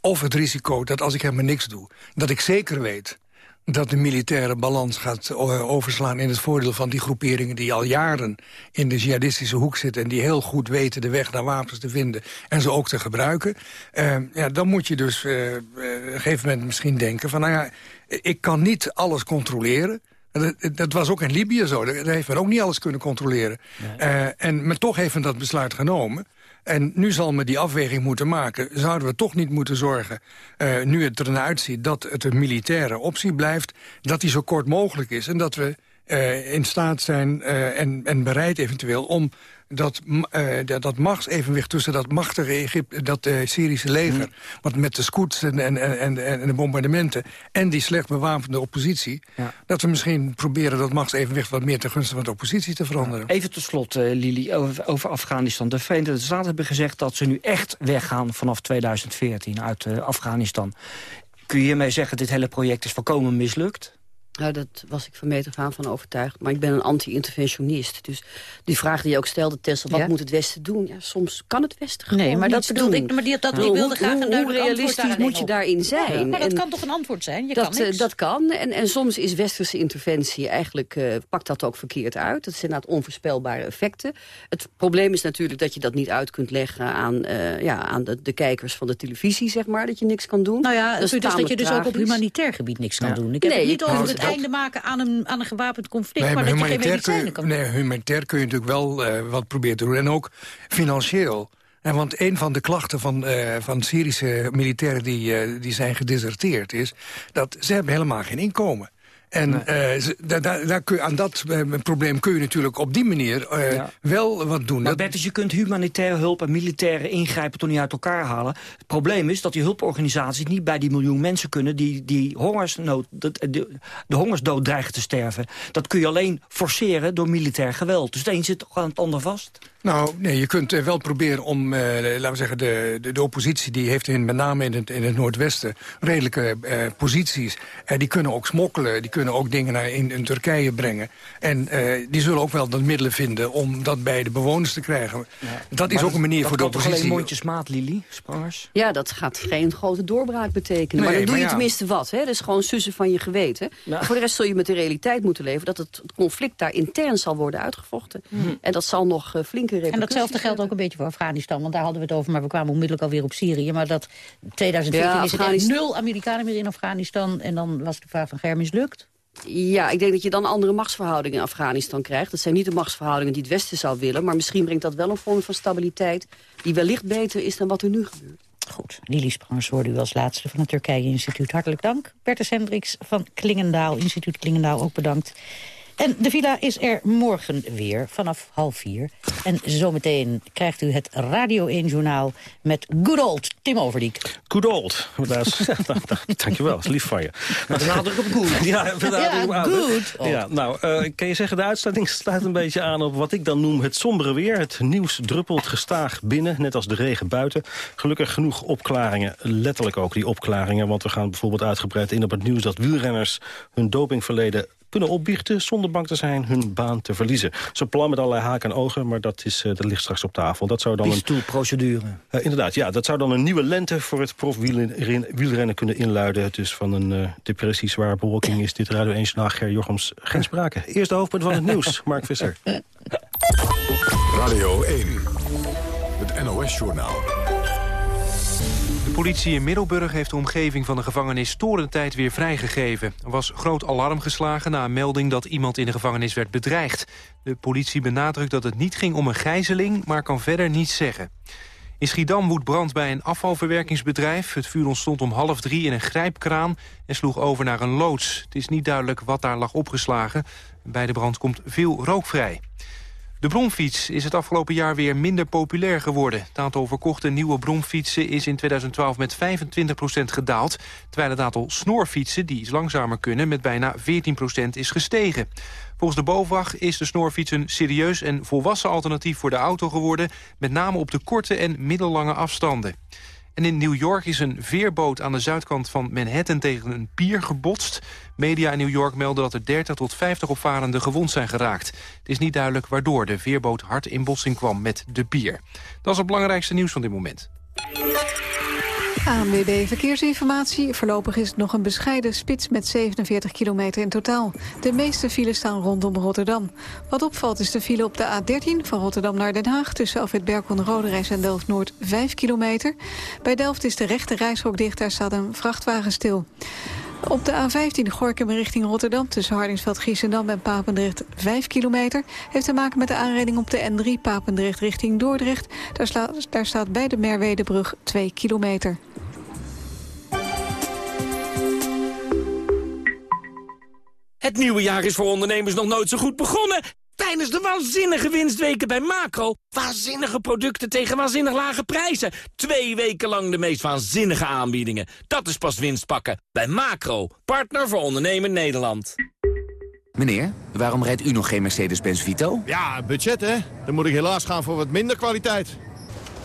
of het risico dat als ik helemaal niks doe... dat ik zeker weet dat de militaire balans gaat uh, overslaan in het voordeel van die groeperingen... die al jaren in de jihadistische hoek zitten... en die heel goed weten de weg naar wapens te vinden en ze ook te gebruiken. Uh, ja, dan moet je dus uh, op een gegeven moment misschien denken van... nou ja, ik kan niet alles controleren... Dat, dat, was ook in Libië zo. Daar heeft men ook niet alles kunnen controleren. Nee. Uh, en men toch heeft men dat besluit genomen. En nu zal men die afweging moeten maken. Zouden we toch niet moeten zorgen, uh, nu het er naar uitziet... dat het een militaire optie blijft, dat die zo kort mogelijk is... en dat we uh, in staat zijn uh, en, en bereid eventueel om dat, uh, dat, dat machtsevenwicht tussen dat machtige Egypte, dat uh, Syrische leger... Mm. wat met de scouts en, en, en, en, de bombardementen... en die slecht bewapende oppositie... Ja. dat we misschien proberen dat machtsevenwicht wat meer ten gunste van de oppositie te veranderen. Even tot slot, uh, Lili, over, over, Afghanistan. De Verenigde Staten hebben gezegd dat ze nu echt weggaan vanaf 2014 uit Afghanistan. Kun je hiermee zeggen, dit hele project is volkomen mislukt? Nou, dat was ik van meet af aan van overtuigd. Maar ik ben een anti-interventionist. Dus die vraag die je ook stelde, Tessel, wat ja? moet het Westen doen? Ja, soms kan het Westen gewoon Nee, maar dat bedoelde ik. Maar die, dat, nou, ik wilde graag een hoe, realistisch moet je daarin zijn? Ja, maar dat en kan toch een antwoord zijn? Je dat, kan niks. dat kan. En, en soms is westerse interventie eigenlijk, uh, pakt dat ook verkeerd uit. Dat zijn inderdaad onvoorspelbare effecten. Het probleem is natuurlijk dat je dat niet uit kunt leggen aan, uh, ja, aan de, de kijkers van de televisie, zeg maar. Dat je niks kan doen. Nou ja, dat is dat je dus ook op humanitair gebied niks kan doen. Ik heb het niet over het einde maken aan een, aan een gewapend conflict, nee, maar, maar dat je geen medicijnen kan Nee, humanitair kun je natuurlijk wel uh, wat proberen te doen. En ook financieel. En want een van de klachten van, uh, van Syrische militairen die, uh, die zijn gedeserteerd is... dat ze hebben helemaal geen inkomen. En nee. uh, da, da, da kun, aan dat uh, probleem kun je natuurlijk op die manier uh, ja. wel wat doen. Maar Bertus, je kunt humanitaire hulp en militaire ingrijpen toch niet uit elkaar halen. Het probleem is dat die hulporganisaties niet bij die miljoen mensen kunnen... die, die hongersnood, de, de, de hongersdood dreigen te sterven. Dat kun je alleen forceren door militair geweld. Dus het een zit toch aan het ander vast? Nou, nee, je kunt wel proberen om, uh, laten we zeggen, de, de, de, oppositie... die heeft in, met name in het, in het Noordwesten redelijke uh, posities. En die kunnen ook smokkelen, die kunnen ook dingen naar in, in Turkije brengen. En uh, die zullen ook wel de middelen vinden om dat bij de bewoners te krijgen. Ja. Dat is maar ook een manier voor de oppositie. Dat kan alleen mondjesmaat, Lili, Sprangers? Ja, dat gaat geen grote doorbraak betekenen. Nee, maar dan doe je ja. tenminste wat, hè? Dat is gewoon sussen van je geweten. Nou. Voor de rest zul je met de realiteit moeten leven... dat het conflict daar intern zal worden uitgevochten. Hmm. En dat zal nog en datzelfde geldt ook een beetje voor Afghanistan. Want daar hadden we het over, maar we kwamen onmiddellijk alweer op Syrië. Maar dat 2014 ja, is echt nul Amerikanen meer in Afghanistan. En dan was de vraag van Ger mislukt. Ja, ik denk dat je dan andere machtsverhoudingen in Afghanistan krijgt. Dat zijn niet de machtsverhoudingen die het Westen zou willen... maar misschien brengt dat wel een vorm van stabiliteit... die wellicht beter is dan wat er nu gebeurt. Goed, Lili Sprangers hoorde u als laatste van het Turkije-instituut. Hartelijk dank. Bertus Hendricks van Klingendaal, instituut Klingendaal, ook bedankt. En de villa is er morgen weer vanaf half vier. En zometeen krijgt u het Radio 1-journaal met good old Tim Overdiek. Good old. Dat is, [laughs] dankjewel, dat is lief van je. Met de nadruk op good. Ja, Ja, good old. Ja, nou, eh, kan je zeggen, de uitsluiting sluit een beetje aan op wat ik dan noem het sombere weer. Het nieuws druppelt gestaag binnen, net als de regen buiten. Gelukkig genoeg opklaringen, letterlijk ook die opklaringen. Want we gaan bijvoorbeeld uitgebreid in op het nieuws dat wielrenners hun dopingverleden kunnen opbiechten zonder bang te zijn hun baan te verliezen. Ze plan met allerlei haken en ogen, maar dat, is, eh, dat ligt straks op tafel. Dat zou dan een procedure. Eh, inderdaad, ja, dat zou dan een nieuwe lente voor het profwielrennen kunnen inluiden. Dus van een uh, depressie, zware bewolking is dit Radio 1 Journaal Ger Jochems geen sprake. [laughs] Eerste hoofdpunt van het nieuws, Mark Visser. [laughs] Radio 1, het NOS-journaal. De politie in Middelburg heeft de omgeving van de gevangenis Torentijd weer vrijgegeven. Er was groot alarm geslagen na een melding dat iemand in de gevangenis werd bedreigd. De politie benadrukt dat het niet ging om een gijzeling, maar kan verder niets zeggen. In Schiedam woedt brand bij een afvalverwerkingsbedrijf. Het vuur ontstond om half drie in een grijpkraan en sloeg over naar een loods. Het is niet duidelijk wat daar lag opgeslagen. Bij de brand komt veel rook vrij. De bromfiets is het afgelopen jaar weer minder populair geworden. Het aantal verkochte nieuwe bromfietsen is in 2012 met 25% gedaald... terwijl het aantal snorfietsen, die iets langzamer kunnen... met bijna 14% is gestegen. Volgens de BOVAG is de snorfiets een serieus en volwassen alternatief voor de auto geworden... met name op de korte en middellange afstanden. En in New York is een veerboot aan de zuidkant van Manhattan tegen een pier gebotst. Media in New York melden dat er 30 tot 50 opvarenden gewond zijn geraakt. Het is niet duidelijk waardoor de veerboot hard in botsing kwam met de pier. Dat is het belangrijkste nieuws van dit moment. ANWB Verkeersinformatie. Voorlopig is het nog een bescheiden spits met 47 kilometer in totaal. De meeste files staan rondom Rotterdam. Wat opvalt is de file op de A13 van Rotterdam naar Den Haag... tussen Alfred Berkon, Roderijs en Delft-Noord 5 kilometer. Bij Delft is de rechte reishok dicht, daar staat een vrachtwagen stil. Op de A15 Gorkum richting Rotterdam tussen Hardingsveld, Giessendam en Papendrecht 5 kilometer. Heeft te maken met de aanrijding op de N3 Papendrecht richting Dordrecht. Daar, daar staat bij de Merwedebrug 2 kilometer. Het nieuwe jaar is voor ondernemers nog nooit zo goed begonnen. Tijdens de waanzinnige winstweken bij Macro. Waanzinnige producten tegen waanzinnig lage prijzen. Twee weken lang de meest waanzinnige aanbiedingen. Dat is pas winst pakken. Bij Macro, partner voor ondernemen Nederland. Meneer, waarom rijdt u nog geen Mercedes-Benz Vito? Ja, budget hè. Dan moet ik helaas gaan voor wat minder kwaliteit.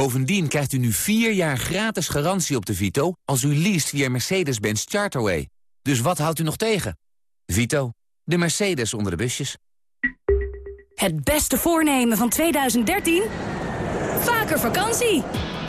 Bovendien krijgt u nu 4 jaar gratis garantie op de Vito... als u leest via Mercedes-Benz Charterway. Dus wat houdt u nog tegen? Vito, de Mercedes onder de busjes. Het beste voornemen van 2013? Vaker vakantie!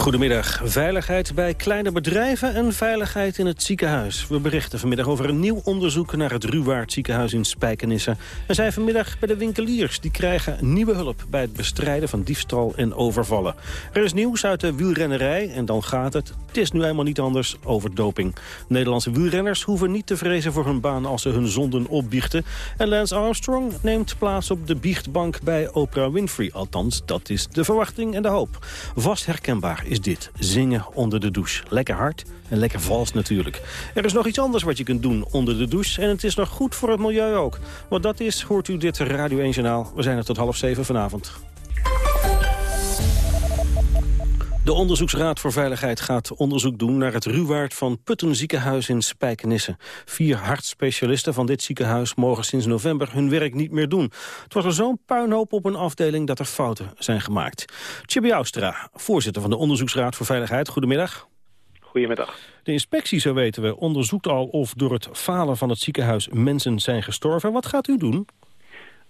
Goedemiddag. Veiligheid bij kleine bedrijven en veiligheid in het ziekenhuis. We berichten vanmiddag over een nieuw onderzoek naar het Ruwaard ziekenhuis in Spijkenisse. We zijn vanmiddag bij de winkeliers. Die krijgen nieuwe hulp bij het bestrijden van diefstal en overvallen. Er is nieuws uit de wielrennerij en dan gaat het. Het is nu eenmaal niet anders over doping. Nederlandse wielrenners hoeven niet te vrezen voor hun baan als ze hun zonden opbiechten. En Lance Armstrong neemt plaats op de biechtbank bij Oprah Winfrey. Althans, dat is de verwachting en de hoop. Vast herkenbaar is dit. Zingen onder de douche. Lekker hard en lekker vals natuurlijk. Er is nog iets anders wat je kunt doen onder de douche. En het is nog goed voor het milieu ook. Wat dat is, hoort u dit Radio 1 Journaal. We zijn er tot half zeven vanavond. De Onderzoeksraad voor Veiligheid gaat onderzoek doen naar het Ruwaard van Putten ziekenhuis in Spijkenisse. Vier hartspecialisten van dit ziekenhuis mogen sinds november hun werk niet meer doen. Het was er zo'n puinhoop op een afdeling dat er fouten zijn gemaakt. Chibi Austra, voorzitter van de Onderzoeksraad voor Veiligheid. Goedemiddag. Goedemiddag. De inspectie, zo weten we, onderzoekt al of door het falen van het ziekenhuis mensen zijn gestorven. Wat gaat u doen?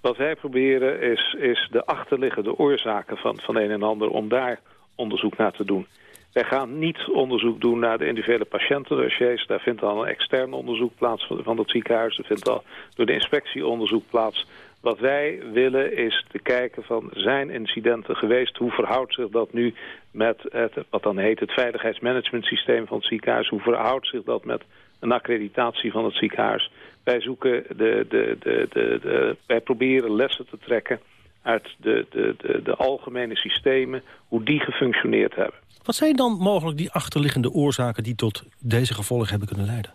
Wat wij proberen is, is de achterliggende oorzaken van, van een en ander om daar onderzoek naar te doen. Wij gaan niet onderzoek doen naar de individuele patiëntendossiers. Daar vindt al een extern onderzoek plaats van het ziekenhuis. Er vindt al door de inspectie onderzoek plaats. Wat wij willen is te kijken van zijn incidenten geweest. Hoe verhoudt zich dat nu met het, wat dan heet het veiligheidsmanagementsysteem van het ziekenhuis. Hoe verhoudt zich dat met een accreditatie van het ziekenhuis. Wij zoeken de, de, de, de, de wij proberen lessen te trekken uit de, de, de, de algemene systemen, hoe die gefunctioneerd hebben. Wat zijn dan mogelijk die achterliggende oorzaken die tot deze gevolgen hebben kunnen leiden?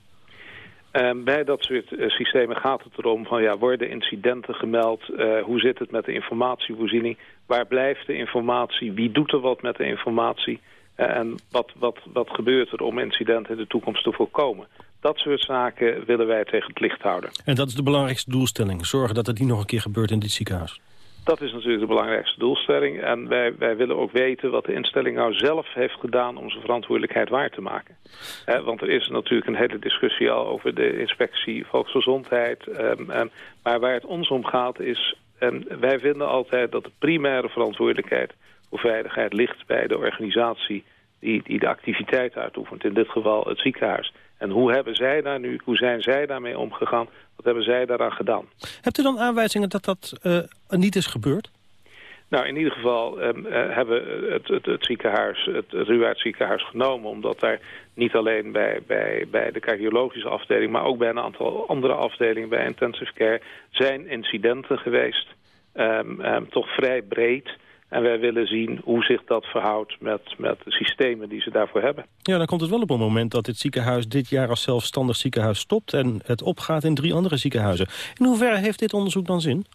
Um, bij dat soort uh, systemen gaat het erom van ja, worden incidenten gemeld? Uh, hoe zit het met de informatievoorziening? Waar blijft de informatie? Wie doet er wat met de informatie? Uh, en wat, wat, wat gebeurt er om incidenten in de toekomst te voorkomen? Dat soort zaken willen wij tegen het licht houden. En dat is de belangrijkste doelstelling. Zorgen dat het niet nog een keer gebeurt in dit ziekenhuis. Dat is natuurlijk de belangrijkste doelstelling. En wij, wij willen ook weten wat de instelling nou zelf heeft gedaan om zijn verantwoordelijkheid waar te maken. Want er is natuurlijk een hele discussie al over de inspectie volksgezondheid. Um, maar waar het ons om gaat is, en wij vinden altijd dat de primaire verantwoordelijkheid voor veiligheid ligt bij de organisatie die, die de activiteit uitoefent. In dit geval het ziekenhuis. En hoe hebben zij daar nu, hoe zijn zij daarmee omgegaan? Wat hebben zij daaraan gedaan? Hebt u dan aanwijzingen dat dat uh, niet is gebeurd? Nou, in ieder geval um, uh, hebben het, het, het, ziekenhuis, het, het ziekenhuis genomen... omdat daar niet alleen bij, bij, bij de cardiologische afdeling... maar ook bij een aantal andere afdelingen bij intensive care... zijn incidenten geweest, um, um, toch vrij breed... En wij willen zien hoe zich dat verhoudt met, met de systemen die ze daarvoor hebben. Ja, dan komt het wel op een moment dat dit ziekenhuis dit jaar als zelfstandig ziekenhuis stopt... en het opgaat in drie andere ziekenhuizen. In hoeverre heeft dit onderzoek dan zin?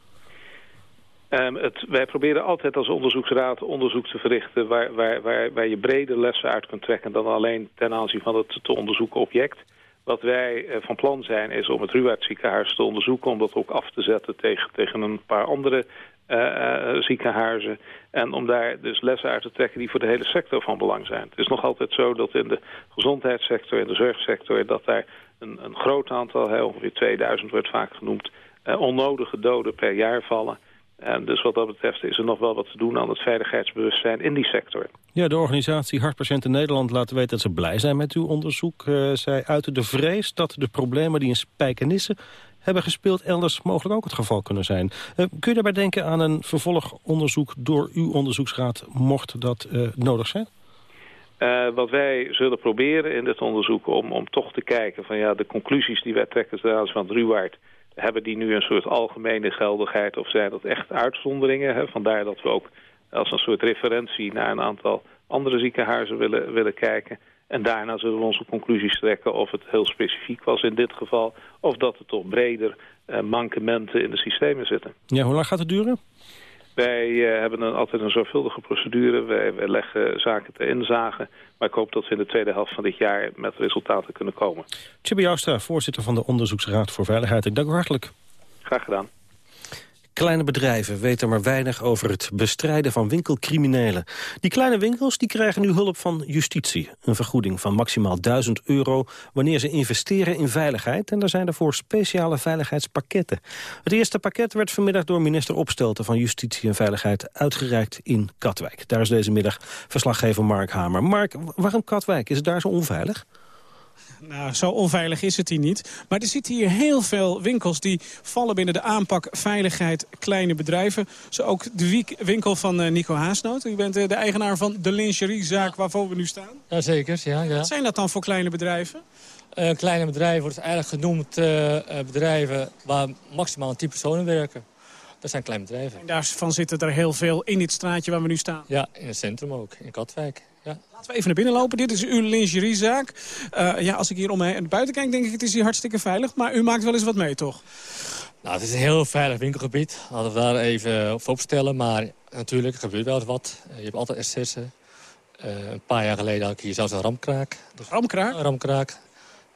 Um, het, wij proberen altijd als onderzoeksraad onderzoek te verrichten... Waar, waar, waar, waar je brede lessen uit kunt trekken dan alleen ten aanzien van het te onderzoeken object. Wat wij uh, van plan zijn is om het Ruwaard ziekenhuis te onderzoeken... om dat ook af te zetten tegen, tegen een paar andere uh, ziekenhuizen. En om daar dus lessen uit te trekken die voor de hele sector van belang zijn. Het is nog altijd zo dat in de gezondheidssector, in de zorgsector... dat daar een, een groot aantal, ongeveer 2000 wordt vaak genoemd... Onnodige doden per jaar vallen. En dus wat dat betreft is er nog wel wat te doen aan het veiligheidsbewustzijn in die sector. Ja, de organisatie Hartpatiënten Nederland laat weten dat ze blij zijn met uw onderzoek. Uh, zij uiten de vrees dat de problemen die in Spijkenisse hebben gespeeld elders mogelijk ook het geval kunnen zijn. Uh, kun je daarbij denken aan een vervolgonderzoek door uw onderzoeksraad, mocht dat uh, nodig zijn? Uh, wat wij zullen proberen in dit onderzoek om, om toch te kijken van ja, de conclusies die wij trekken ten aanzien van Ruwaard, hebben die nu een soort algemene geldigheid of zijn dat echt uitzonderingen? Hè? Vandaar dat we ook als een soort referentie naar een aantal andere ziekenhuizen willen, willen kijken. En daarna zullen we onze conclusies trekken of het heel specifiek was in dit geval... of dat er toch breder uh, mankementen in de systemen zitten. Ja, hoe lang gaat het duren? Wij uh, hebben een, altijd een zorgvuldige procedure. Wij, wij, leggen zaken te inzagen. Maar ik hoop dat we in de tweede helft van dit jaar met resultaten kunnen komen. Chibi Joustra, voorzitter van de Onderzoeksraad voor Veiligheid. Ik dank u hartelijk. Graag gedaan. Kleine bedrijven weten maar weinig over het bestrijden van winkelcriminelen. Die kleine winkels die krijgen nu hulp van justitie. Een vergoeding van maximaal 1000 euro wanneer ze investeren in veiligheid. En daar zijn daarvoor speciale veiligheidspakketten. Het eerste pakket werd vanmiddag door minister Opstelten van Justitie en Veiligheid uitgereikt in Katwijk. Daar is deze middag verslaggever Mark Hamer. Mark, waarom Katwijk? Is het daar zo onveilig? Nou, zo onveilig is het hier niet. Maar er zitten hier heel veel winkels die vallen binnen de aanpak veiligheid kleine bedrijven. Zo ook de winkel van uh, Nico Haasnoot. U bent uh, de eigenaar van de lingeriezaak waarvoor we nu staan. Jazeker, ja, ja. Wat zijn dat dan voor kleine bedrijven? Uh, kleine bedrijven wordt eigenlijk genoemd bedrijven waar maximaal 10 personen werken. Dat zijn kleine bedrijven. En daarvan zitten er heel veel in dit straatje waar we nu staan? Ja, in het centrum ook, in Katwijk. Ja. Laten we even naar binnen lopen. Dit is uw lingeriezaak. Uh, ja, als ik hier om mij buiten kijk, denk ik het is hier hartstikke veilig. Maar u maakt wel eens wat mee, toch? Nou, het is een heel veilig winkelgebied. Laten we daar even op opstellen. Maar natuurlijk, er gebeurt wel eens wat. Je hebt altijd excessen. Uh, een paar jaar geleden had ik hier zelfs een ramkraak. Dus ramkraak? Een ramkraak.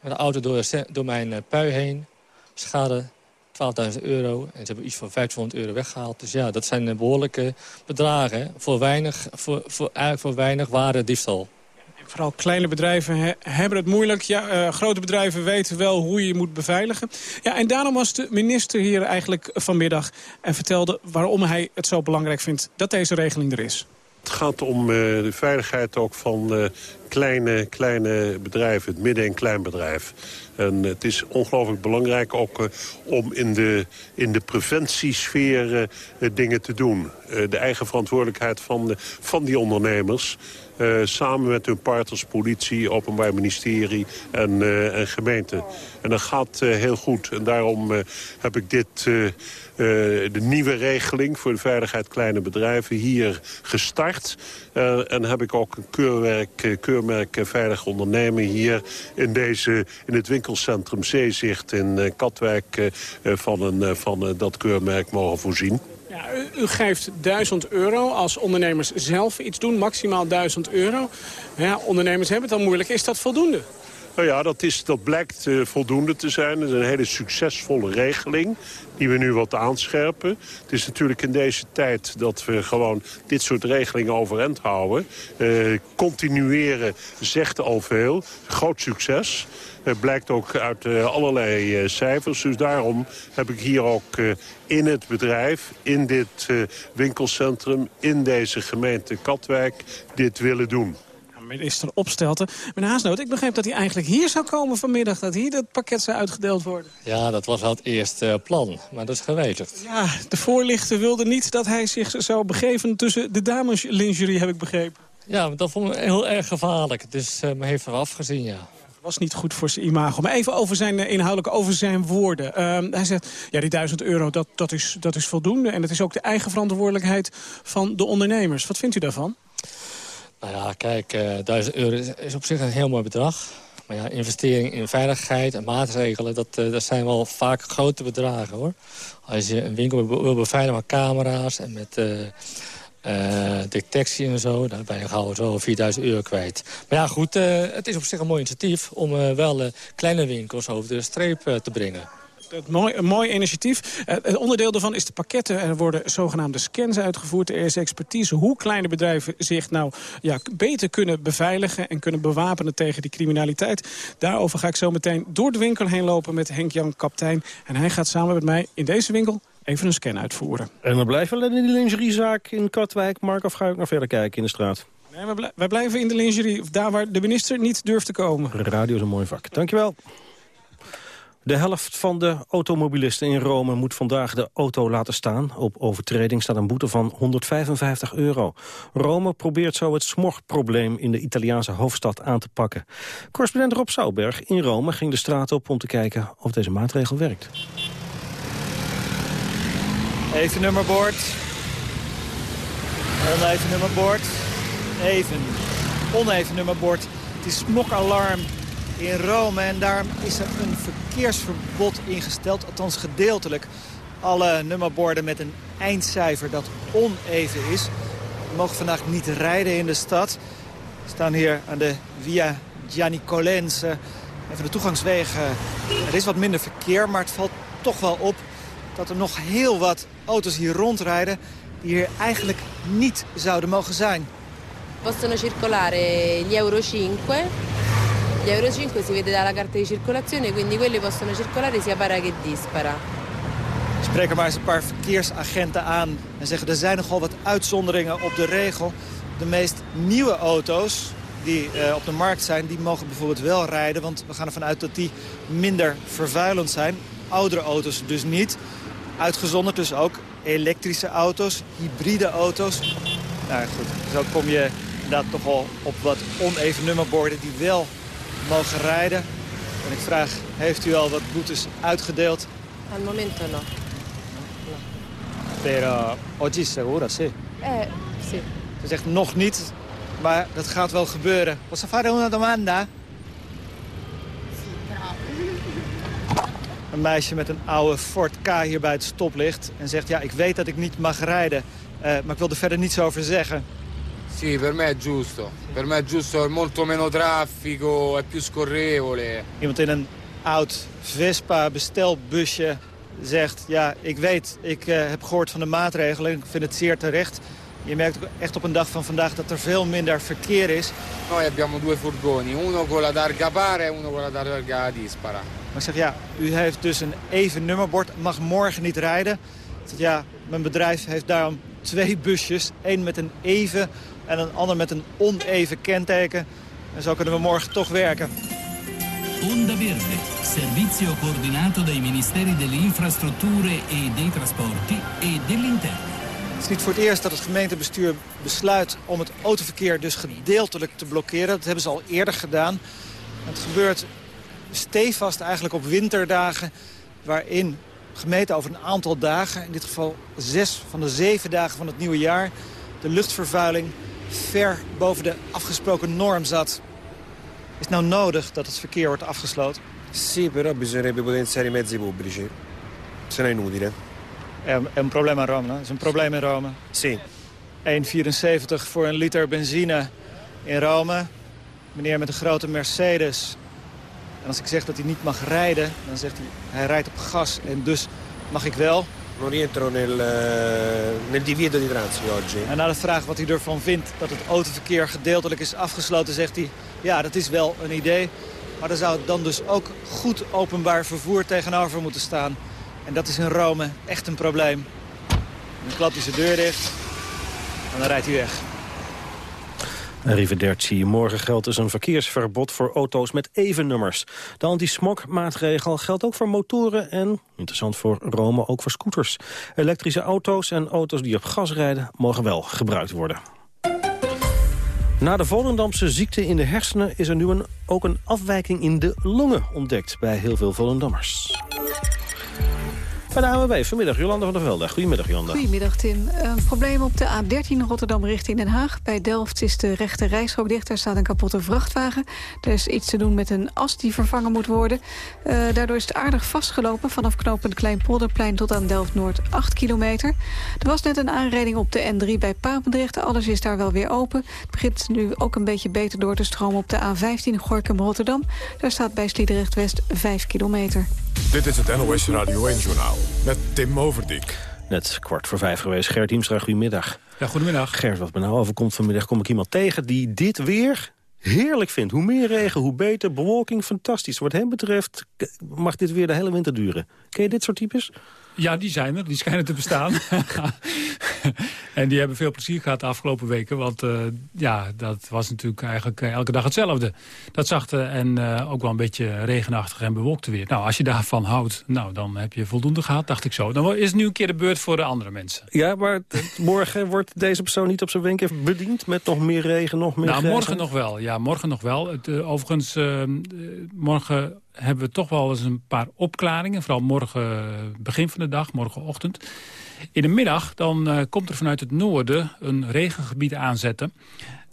Met een auto door, door mijn pui heen. Schade 12.000 euro. En ze hebben iets van 1500 euro weggehaald. Dus ja, dat zijn behoorlijke bedragen. Voor weinig, voor, eigenlijk voor weinig ware diefstal. Vooral kleine bedrijven he hebben het moeilijk. Ja, uh, grote bedrijven weten wel hoe je je moet beveiligen. Ja, en daarom was de minister hier eigenlijk vanmiddag... en vertelde waarom hij het zo belangrijk vindt dat deze regeling er is. Het gaat om uh, de veiligheid ook van uh, kleine, kleine bedrijven, het midden- en kleinbedrijf. En het is ongelooflijk belangrijk ook uh, om in de, in de preventiesfeer dingen te doen. de eigen verantwoordelijkheid van, de, van die ondernemers... Uh, samen met hun partners, politie, openbaar ministerie en, uh, en gemeente. En dat gaat uh, heel goed. En daarom heb ik dit, de nieuwe regeling voor de veiligheid kleine bedrijven hier gestart. en heb ik ook een keurwerk, keurmerk Veilig Ondernemen hier in, deze, in het winkelcentrum Zeezicht in Katwijk van, een, van dat keurmerk mogen voorzien. U, geeft 1000 euro als ondernemers zelf iets doen, maximaal 1000 euro. Ondernemers hebben het al moeilijk. Is dat voldoende? Nou ja, dat, is, dat blijkt uh, voldoende te zijn. Het is een hele succesvolle regeling die we nu wat aanscherpen. Het is natuurlijk in deze tijd dat we gewoon dit soort regelingen overeind houden. Uh, continueren zegt al veel. Groot succes. Het blijkt ook uit uh, allerlei uh, cijfers. Dus daarom heb ik hier ook uh, in het bedrijf, in dit winkelcentrum... in deze gemeente Katwijk, dit willen doen minister Opstelten. Meneer Haasnoot, ik begreep dat hij eigenlijk hier zou komen vanmiddag. Dat hier dat pakket zou uitgedeeld worden. Ja, dat was al het eerste plan. Maar dat is gewijzigd. Ja, de voorlichter wilde niet dat hij zich zou begeven tussen de dameslingerie, heb ik begrepen. Ja, dat vond ik heel erg gevaarlijk. Dus uh, me heeft er afgezien, ja was niet goed voor zijn imago. Maar even over zijn inhoudelijk, over zijn woorden. Uh, hij zegt, ja, die duizend euro, dat, dat, is, dat is voldoende. En het is ook de eigen verantwoordelijkheid van de ondernemers. Wat vindt u daarvan? Nou ja, kijk, uh, 1000 euro is, is, op zich een heel mooi bedrag. Maar ja, investering in veiligheid en maatregelen, dat, uh, dat zijn wel vaak grote bedragen, hoor. Als je een winkel wil beveiligen met camera's en met uh, detectie en zo, dan ben je gauw zo 4000 euro kwijt. Maar ja, goed, het is op zich een mooi initiatief om wel kleine winkels over de streep te brengen mooi, een mooi initiatief. Het onderdeel daarvan is de pakketten. Er worden zogenaamde scans uitgevoerd. Er is expertise hoe kleine bedrijven zich nou ja, beter kunnen beveiligen... en kunnen bewapenen tegen die criminaliteit. Daarover ga ik zo meteen door de winkel heen lopen met Henk-Jan Kaptein. En hij gaat samen met mij in deze winkel even een scan uitvoeren. En we blijven in die lingeriezaak in Katwijk. Mark, of ga ik nog verder kijken in de straat? Nee, wij blijven in de lingerie, daar waar de minister niet durft te komen. Radio is een mooi vak. Dankjewel. De helft van de automobilisten in Rome moet vandaag de auto laten staan. Op overtreding staat een boete van 155 euro. Rome probeert zo het smogprobleem in de Italiaanse hoofdstad aan te pakken. Correspondent Rob Sauberg in Rome ging de straat op om te kijken of deze maatregel werkt. Even nummerbord. Oneven nummerbord. Even. Oneven nummerbord. Het is smogalarm in Rome. En daar is er een verkeersverbod ingesteld, althans gedeeltelijk. Alle nummerborden met een eindcijfer dat oneven is. Mogen vandaag niet rijden in de stad. We staan hier aan de Via Gianicolense. En van de toegangswegen, er is wat minder verkeer, maar het valt toch wel op dat er nog heel wat auto's hier rondrijden die hier eigenlijk niet zouden mogen zijn. Possono circolare gli Euro 5 Gli Euro 5 si vede dalla carta di circolazione, quindi quelli possono circolare sia para che dispara. Spreken maar eens een paar verkeersagenten aan en zeggen er zijn nogal wat uitzonderingen op de regel. De meest nieuwe auto's die uh, op de markt zijn, die mogen bijvoorbeeld wel rijden. Want we gaan ervan uit dat die minder vervuilend zijn. Oudere auto's dus niet. Uitgezonderd dus ook elektrische auto's, hybride auto's. Nou goed, zo kom je inderdaad toch al op wat oneven nummerborden die wel mogen rijden. En ik vraag, heeft u al wat boetes uitgedeeld? Al momento no. Pero oggi sicuro, sì. Eh, sì. Ze zegt nog niet, Maar dat gaat wel gebeuren. Posso fare una domanda? Een meisje met een oude Ford K hier bij het stoplicht. En zegt, ja, ik weet dat ik niet mag rijden. Uh, maar ik wil er verder niets over zeggen. Sì, per me è giusto. Per me è giusto, è molto meno traffico, è più scorrevole. Iemand in een oud Vespa bestelbusje zegt... ja, ik weet, ik uh, heb gehoord van de maatregelen, ik vind het zeer terecht. Je merkt ook echt op een dag van vandaag dat er veel minder verkeer is. Noi abbiamo due furgoni, uno con la targa pare e uno con la targa dispara. Maar ik zeg, ja, u heeft dus een even nummerbord, mag morgen niet rijden. Zeg, ja, mijn bedrijf heeft daarom twee busjes. één met een even en een ander met een oneven kenteken. En zo kunnen we morgen toch werken. Onda Verde, servizio coordinato dai Ministeri delle Infrastrutture e dei Trasporti e dell'Interno. Het is niet voor het eerst dat het gemeentebestuur besluit om het autoverkeer dus gedeeltelijk te blokkeren. Dat hebben ze al eerder gedaan. Het gebeurt stevast eigenlijk op winterdagen waarin gemeten over een aantal dagen, in dit geval zes van de zeven dagen van het nieuwe jaar, de luchtvervuiling ver boven de afgesproken norm zat. Is het nou nodig dat het verkeer wordt afgesloten? Sì, però bisognerebbe potenziare i mezzi pubblici. Se no è inutile. È un probleem in Rome, no? is een probleem in Rome. Sì. 1,74 voor een liter benzine in Rome. Meneer met een grote Mercedes. En als ik zeg dat hij niet mag rijden, dan zegt hij... hij rijdt op gas en dus mag ik wel. Non rientro nel, nel divieto di transito oggi. En na de vraag wat hij ervan vindt dat het autoverkeer gedeeltelijk is afgesloten... zegt hij, ja, dat is wel een idee. Maar er zou dan dus ook goed openbaar vervoer tegenover moeten staan. En dat is in Rome echt een probleem. Dan klapt hij zijn deur dicht en dan rijdt hij weg. Arrivederci. Morgen geldt dus een verkeersverbod voor auto's met evennummers. De anti-smog-maatregel geldt ook voor motoren en, interessant voor Rome, ook voor scooters. Elektrische auto's en auto's die op gas rijden mogen wel gebruikt worden. Na de Volendamse ziekte in de hersenen is er nu een, ook een afwijking in de longen ontdekt bij heel veel Volendammers. Bij de AWB vanmiddag, Jolanda van der Velde. Goedemiddag, Jolanda. Goedemiddag, Tim. Een probleem op de A13 Rotterdam richting Den Haag. Bij Delft is de rechte rijstrook dicht. Daar staat een kapotte vrachtwagen. Er is iets te doen met een as die vervangen moet worden. Uh, daardoor is het aardig vastgelopen... vanaf knooppunt Kleinpolderplein tot aan Delft-Noord 8 kilometer. Er was net een aanrijding op de N3 bij Papendrecht. Alles is daar wel weer open. Het begint nu ook een beetje beter door te stromen op de A15 Gorkum-Rotterdam. Daar staat bij Sliedrecht-West 5 kilometer. Dit is het NOS Radio 1-journaal met Tim Overdijk. Net kwart voor vijf geweest. Gert Hiemstra, goedemiddag. Ja, goedemiddag. Gert, wat me nou overkomt vanmiddag, kom ik iemand tegen die dit weer heerlijk vindt. Hoe meer regen, hoe beter. Bewolking, fantastisch. Wat hem betreft mag dit weer de hele winter duren. Ken je dit soort types? Ja, die zijn er. Die schijnen te bestaan. [laughs] [laughs] en die hebben veel plezier gehad de afgelopen weken. Want uh, ja, dat was natuurlijk eigenlijk uh, elke dag hetzelfde. Dat zachte en uh, ook wel een beetje regenachtig en bewolkte weer. Nou, als je daarvan houdt, nou, dan heb je voldoende gehad, dacht ik zo. Dan is het nu een keer de beurt voor de andere mensen. Ja, maar [laughs] morgen wordt deze persoon niet op zijn wenk bediend... met nog meer regen, nog meer Nou, morgen nog wel. Ja, morgen nog wel. Het, overigens, morgen hebben we toch wel eens een paar opklaringen. Vooral morgen begin van de dag, morgenochtend. In de middag dan uh, komt er vanuit het noorden een regengebied aanzetten.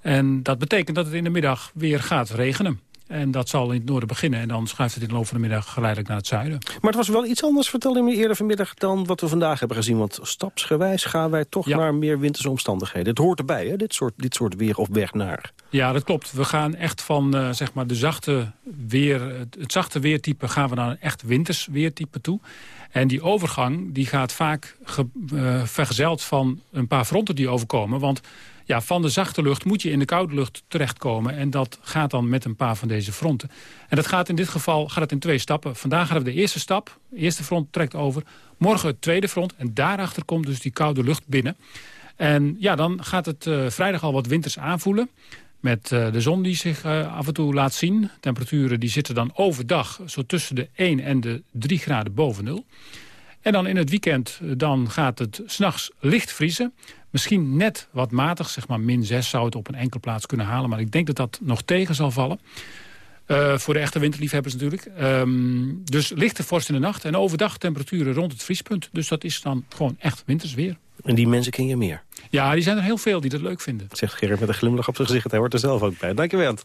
En dat betekent dat het in de middag weer gaat regenen. En dat zal in het noorden beginnen. En dan schuift het in de loop van de middag geleidelijk naar het zuiden. Maar het was wel iets anders, vertelde me eerder vanmiddag... dan wat we vandaag hebben gezien. Want stapsgewijs gaan wij toch naar meer winterse omstandigheden. Het hoort erbij, hè? Dit, soort, dit soort weer of weg naar. Ja, dat klopt. We gaan echt van uh, zeg maar de zachte weer, het, het zachte weertype... gaan we naar een echt winters weertype toe. En die overgang die gaat vaak ge, uh, vergezeld van een paar fronten die overkomen. Want ja, van de zachte lucht moet je in de koude lucht terechtkomen. En dat gaat dan met een paar van deze fronten. En dat gaat in dit geval gaat het in twee stappen. Vandaag hadden we de eerste stap. De eerste front trekt over. Morgen het tweede front. En daarachter komt dus die koude lucht binnen. En ja, dan gaat het uh, vrijdag al wat winters aanvoelen. Met uh, de zon die zich uh, af en toe laat zien. Temperaturen die zitten dan overdag zo tussen de 1 en de 3 graden boven nul. En dan in het weekend dan gaat het s'nachts licht vriezen. Misschien net wat matig, zeg maar min 6 zou het op een enkele plaats kunnen halen. Maar ik denk dat dat nog tegen zal vallen. Voor de echte winterliefhebbers natuurlijk. Um, dus lichte vorst in de nacht en overdag temperaturen rond het vriespunt. Dus dat is dan gewoon echt wintersweer. En die mensen ken je meer? Ja, die zijn er heel veel die dat leuk vinden. Zegt Gerrit met een glimlach op zijn gezicht. Hij hoort er zelf ook bij. Dankjewel.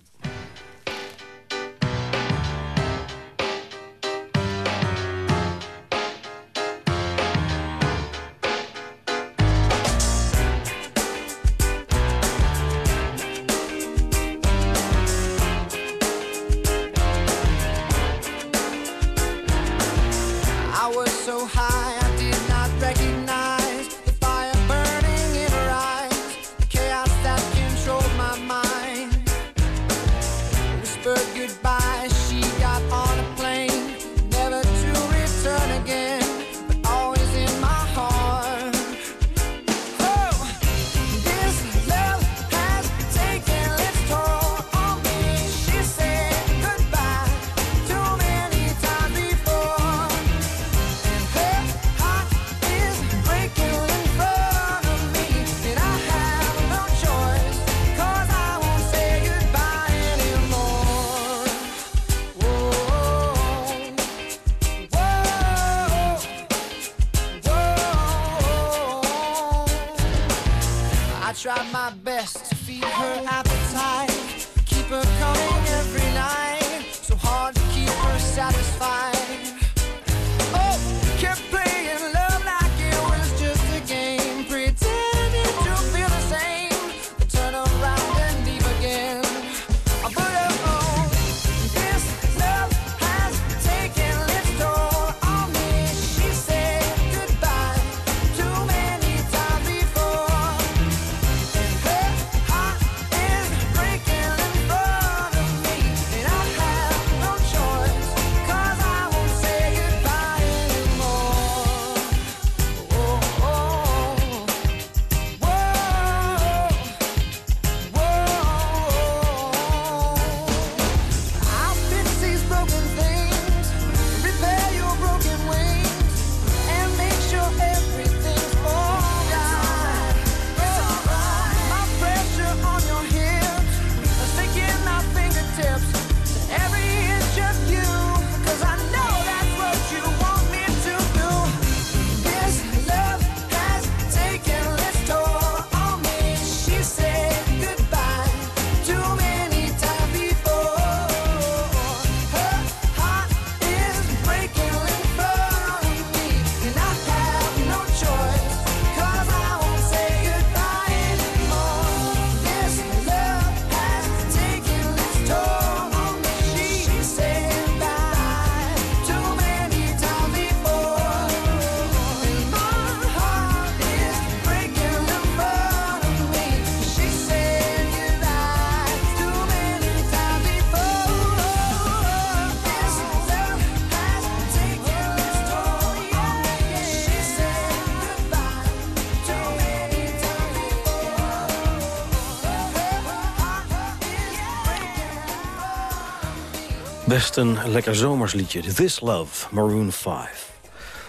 Best een lekker zomersliedje. This Love, Maroon 5.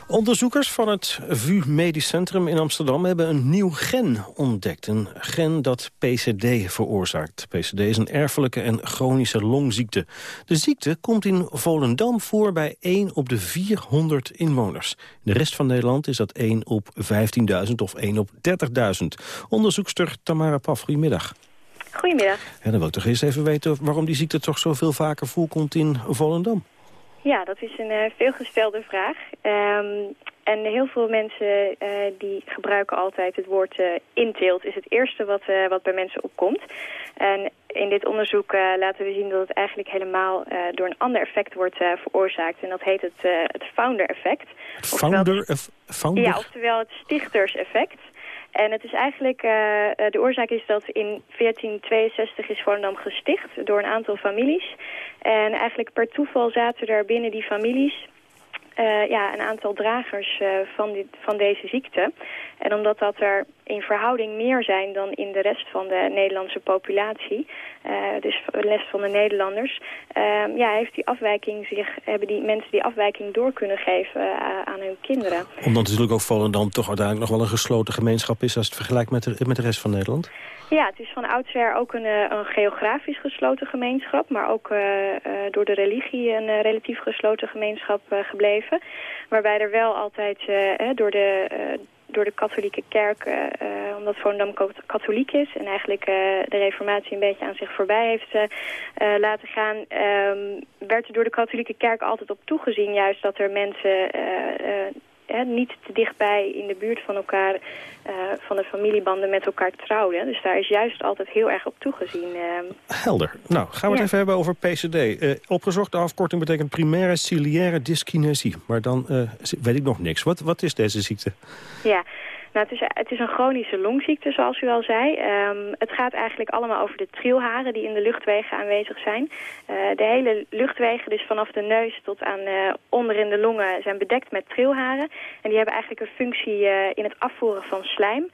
Onderzoekers van het VU Medisch Centrum in Amsterdam hebben een nieuw gen ontdekt. Een gen dat PCD veroorzaakt. PCD is een erfelijke en chronische longziekte. De ziekte komt in Volendam voor bij 1 op de 400 inwoners. In de rest van Nederland is dat 1 op 15.000 of 1 op 30.000. Onderzoekster Tamara Paf, goedemiddag. Goedemiddag. Ja, dan wil ik toch eerst even weten waarom die ziekte toch zoveel vaker voorkomt in Volendam. Ja, dat is een uh, veelgestelde vraag. Um, en heel veel mensen uh, die gebruiken altijd het woord uh, inteelt. is het eerste wat, wat bij mensen opkomt. En in dit onderzoek laten we zien dat het eigenlijk helemaal door een ander effect wordt veroorzaakt. En dat heet het, het founder-effect. Het founder, founder? Ja, oftewel het stichterseffect. En het is eigenlijk, uh, de oorzaak is dat in 1462 is Volendam gesticht door een aantal families. En eigenlijk per toeval zaten er binnen die families uh, ja, een aantal dragers uh, van, dit, van deze ziekte. En omdat dat er in verhouding meer zijn dan in de rest van de Nederlandse populatie, uh, dus de rest van de Nederlanders, ja, heeft die afwijking zich, hebben die mensen die afwijking door kunnen geven aan hun kinderen. Omdat natuurlijk ook Volendam toch uiteindelijk nog wel een gesloten gemeenschap is als het vergelijkt met de, met de rest van Nederland? Ja, het is van oudsher ook een, een geografisch gesloten gemeenschap, maar ook uh, uh, door de religie een relatief gesloten gemeenschap gebleven. Waarbij er wel altijd door de door de katholieke kerk, eh, eh, omdat Volendam kat- katholiek is... en eigenlijk eh, de reformatie een beetje aan zich voorbij heeft eh, eh, laten gaan... ehm, werd er door de katholieke kerk altijd op toegezien... juist dat er mensen eh, eh, hè, niet te dichtbij in de buurt van elkaar... eh, van de familiebanden met elkaar trouwden. Dus daar is juist altijd heel erg op toegezien. ehm. Helder. Nou, gaan we het Ja. even hebben over PCD. Eh, opgezochte afkorting betekent primaire ciliaire dyskinesie. Maar dan eh, weet ik nog niks. Wat, wat is deze ziekte? Ja, nou, het, is, het is een chronische longziekte, zoals u al zei. Ehm, het gaat eigenlijk allemaal over de trilharen die in de luchtwegen aanwezig zijn. Eh, de hele luchtwegen, dus vanaf de neus tot aan eh, onder in de longen, zijn bedekt met trilharen. En die hebben eigenlijk een functie eh, in het afvoeren van slijm.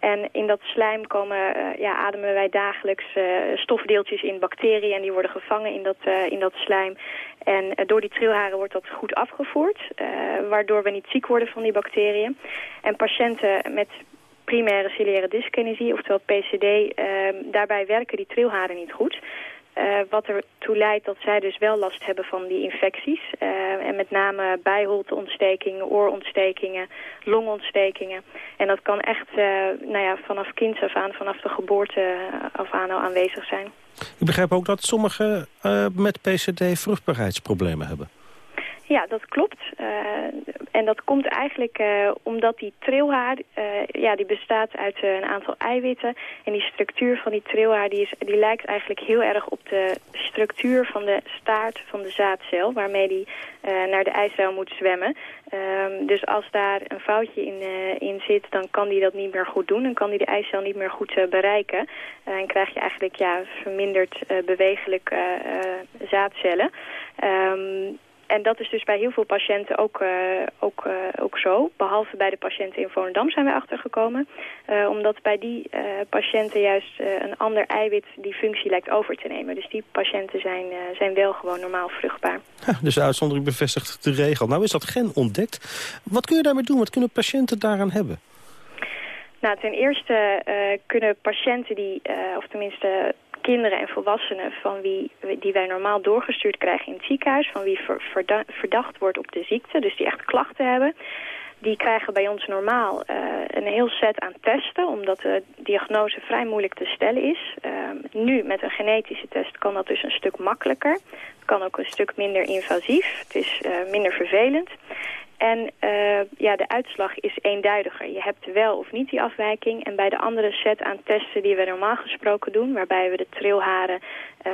En in dat slijm komen, eh, ja, ademen wij dagelijks eh, stofdeeltjes in bacteriën en die worden gevangen in dat, eh, in dat slijm. En door die trilharen wordt dat goed afgevoerd, waardoor we niet ziek worden van die bacteriën. En patiënten met primaire ciliaire dyskinesie, oftewel PCD, daarbij werken die trilharen niet goed. Eh, wat ertoe leidt dat zij dus wel last hebben van die infecties. Eh, en met name bijholteontstekingen, oorontstekingen, longontstekingen. En dat kan echt eh, nou ja, vanaf kinds af aan, vanaf de geboorte af aan al aanwezig zijn. Ik begrijp ook dat sommigen met PCD vruchtbaarheidsproblemen hebben. Ja, dat klopt. Eh, en dat komt eigenlijk eh, omdat die trilhaar, eh, ja, die bestaat uit een aantal eiwitten. En die structuur van die trilhaar, die, is, die lijkt eigenlijk heel erg op de structuur van de staart van de zaadcel, waarmee die naar de eicel moet zwemmen. Ehm, dus als daar een foutje in, in zit, dan kan die dat niet meer goed doen. Dan kan die de eicel niet meer goed bereiken. En krijg je eigenlijk ja, verminderd bewegelijk zaadcellen. Ehm, en dat is dus bij heel veel patiënten ook, eh, ook, eh, ook zo. Behalve bij de patiënten in Volendam zijn we achtergekomen. Eh, omdat bij die patiënten juist een ander eiwit die functie lijkt over te nemen. Dus die patiënten zijn, zijn wel gewoon normaal vruchtbaar. Ja, dus de uitzondering bevestigt de regel. Nou is dat gen ontdekt. Wat kun je daarmee doen? Wat kunnen patiënten daaraan hebben? Nou, ten eerste kunnen patiënten die, eh, of tenminste kinderen en volwassenen van wie, die wij normaal doorgestuurd krijgen in het ziekenhuis, van wie ver- verda- verdacht wordt op de ziekte, dus die echt klachten hebben, die krijgen bij ons normaal eh, een heel set aan testen, omdat de diagnose vrij moeilijk te stellen is. Ehm, nu met een genetische test kan dat dus een stuk makkelijker. Het kan ook een stuk minder invasief. Het is eh, minder vervelend. En eh, ja, de uitslag is eenduidiger. Je hebt wel of niet die afwijking. En bij de andere set aan testen die we normaal gesproken doen... waarbij we de trilharen eh,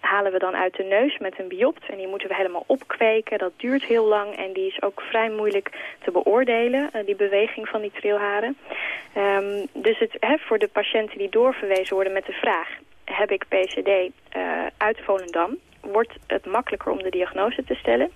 halen we dan uit de neus met een biopt. En die moeten we helemaal opkweken. Dat duurt heel lang en die is ook vrij moeilijk te beoordelen, eh, die beweging van die trilharen. Ehm, dus het, hè, voor de patiënten die doorverwezen worden met de vraag... heb ik PCD uit Volendam... wordt het makkelijker om de diagnose te stellen...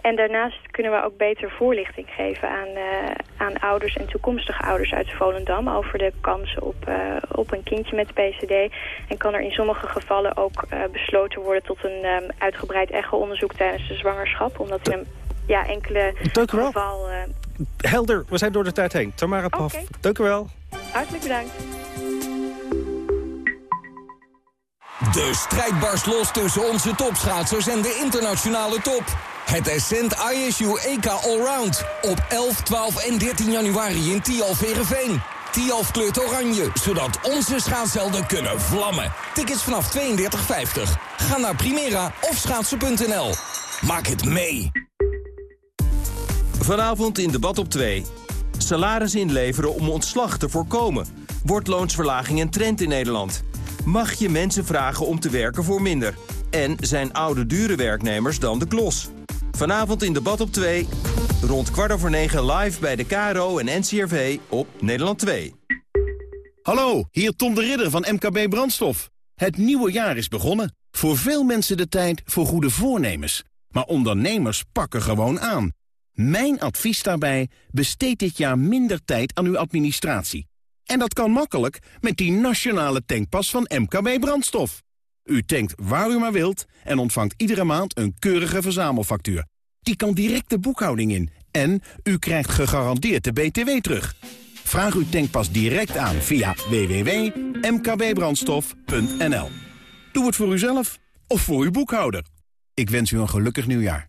En daarnaast kunnen we ook beter voorlichting geven aan, eh, aan ouders en toekomstige ouders uit Volendam over de kansen op, eh, op een kindje met PCD. En kan er in sommige gevallen ook eh, besloten worden tot een ehm, uitgebreid echo-onderzoek tijdens de zwangerschap. Omdat in een ja, enkele Dank u wel. geval... eh, Helder, we zijn door de tijd heen. Tamara Paf, Oké. dank u wel. hartelijk bedankt. De strijd barst los tussen onze topschaatsers en de internationale top. Het Ascent ISU EK Allround. Op 11, 12 en 13 januari in Tialf Verenveen. Tialf kleurt oranje, zodat onze schaatshelden kunnen vlammen. Tickets vanaf 32,50. Ga naar Primera of schaatsen.nl. Maak het mee. Vanavond in debat op 2. Salaris inleveren om ontslag te voorkomen. Wordt loonsverlaging een trend in Nederland? Mag je mensen vragen om te werken voor minder? En zijn oude dure werknemers dan de klos? Vanavond in debat op 2. Rond kwart over negen live bij de KRO en NCRV op Nederland 2. Hallo, hier Tom de Ridder van MKB Brandstof. Het nieuwe jaar is begonnen. Voor veel mensen de tijd voor goede voornemens. Maar ondernemers pakken gewoon aan. Mijn advies daarbij, besteed dit jaar minder tijd aan uw administratie. En dat kan makkelijk met die nationale tankpas van MKB Brandstof. U tankt waar u maar wilt en ontvangt iedere maand een keurige verzamelfactuur. Die kan direct de boekhouding in en u krijgt gegarandeerd de BTW terug. Vraag uw tankpas direct aan via www.mkbbrandstof.nl. Doe het voor uzelf of voor uw boekhouder. Ik wens u een gelukkig nieuwjaar.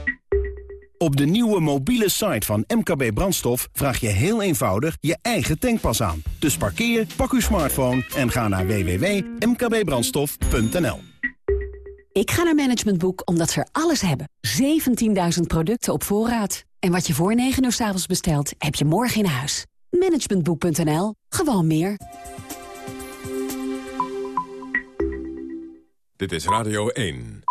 Op de nieuwe mobiele site van MKB Brandstof vraag je heel eenvoudig je eigen tankpas aan. Dus parkeer, pak uw smartphone en ga naar www.mkbbrandstof.nl. Ik ga naar Management Boek omdat ze er alles hebben. 17.000 producten op voorraad. En wat je voor 9 uur s avonds bestelt, heb je morgen in huis. Managementboek.nl. Gewoon meer. Dit is Radio 1.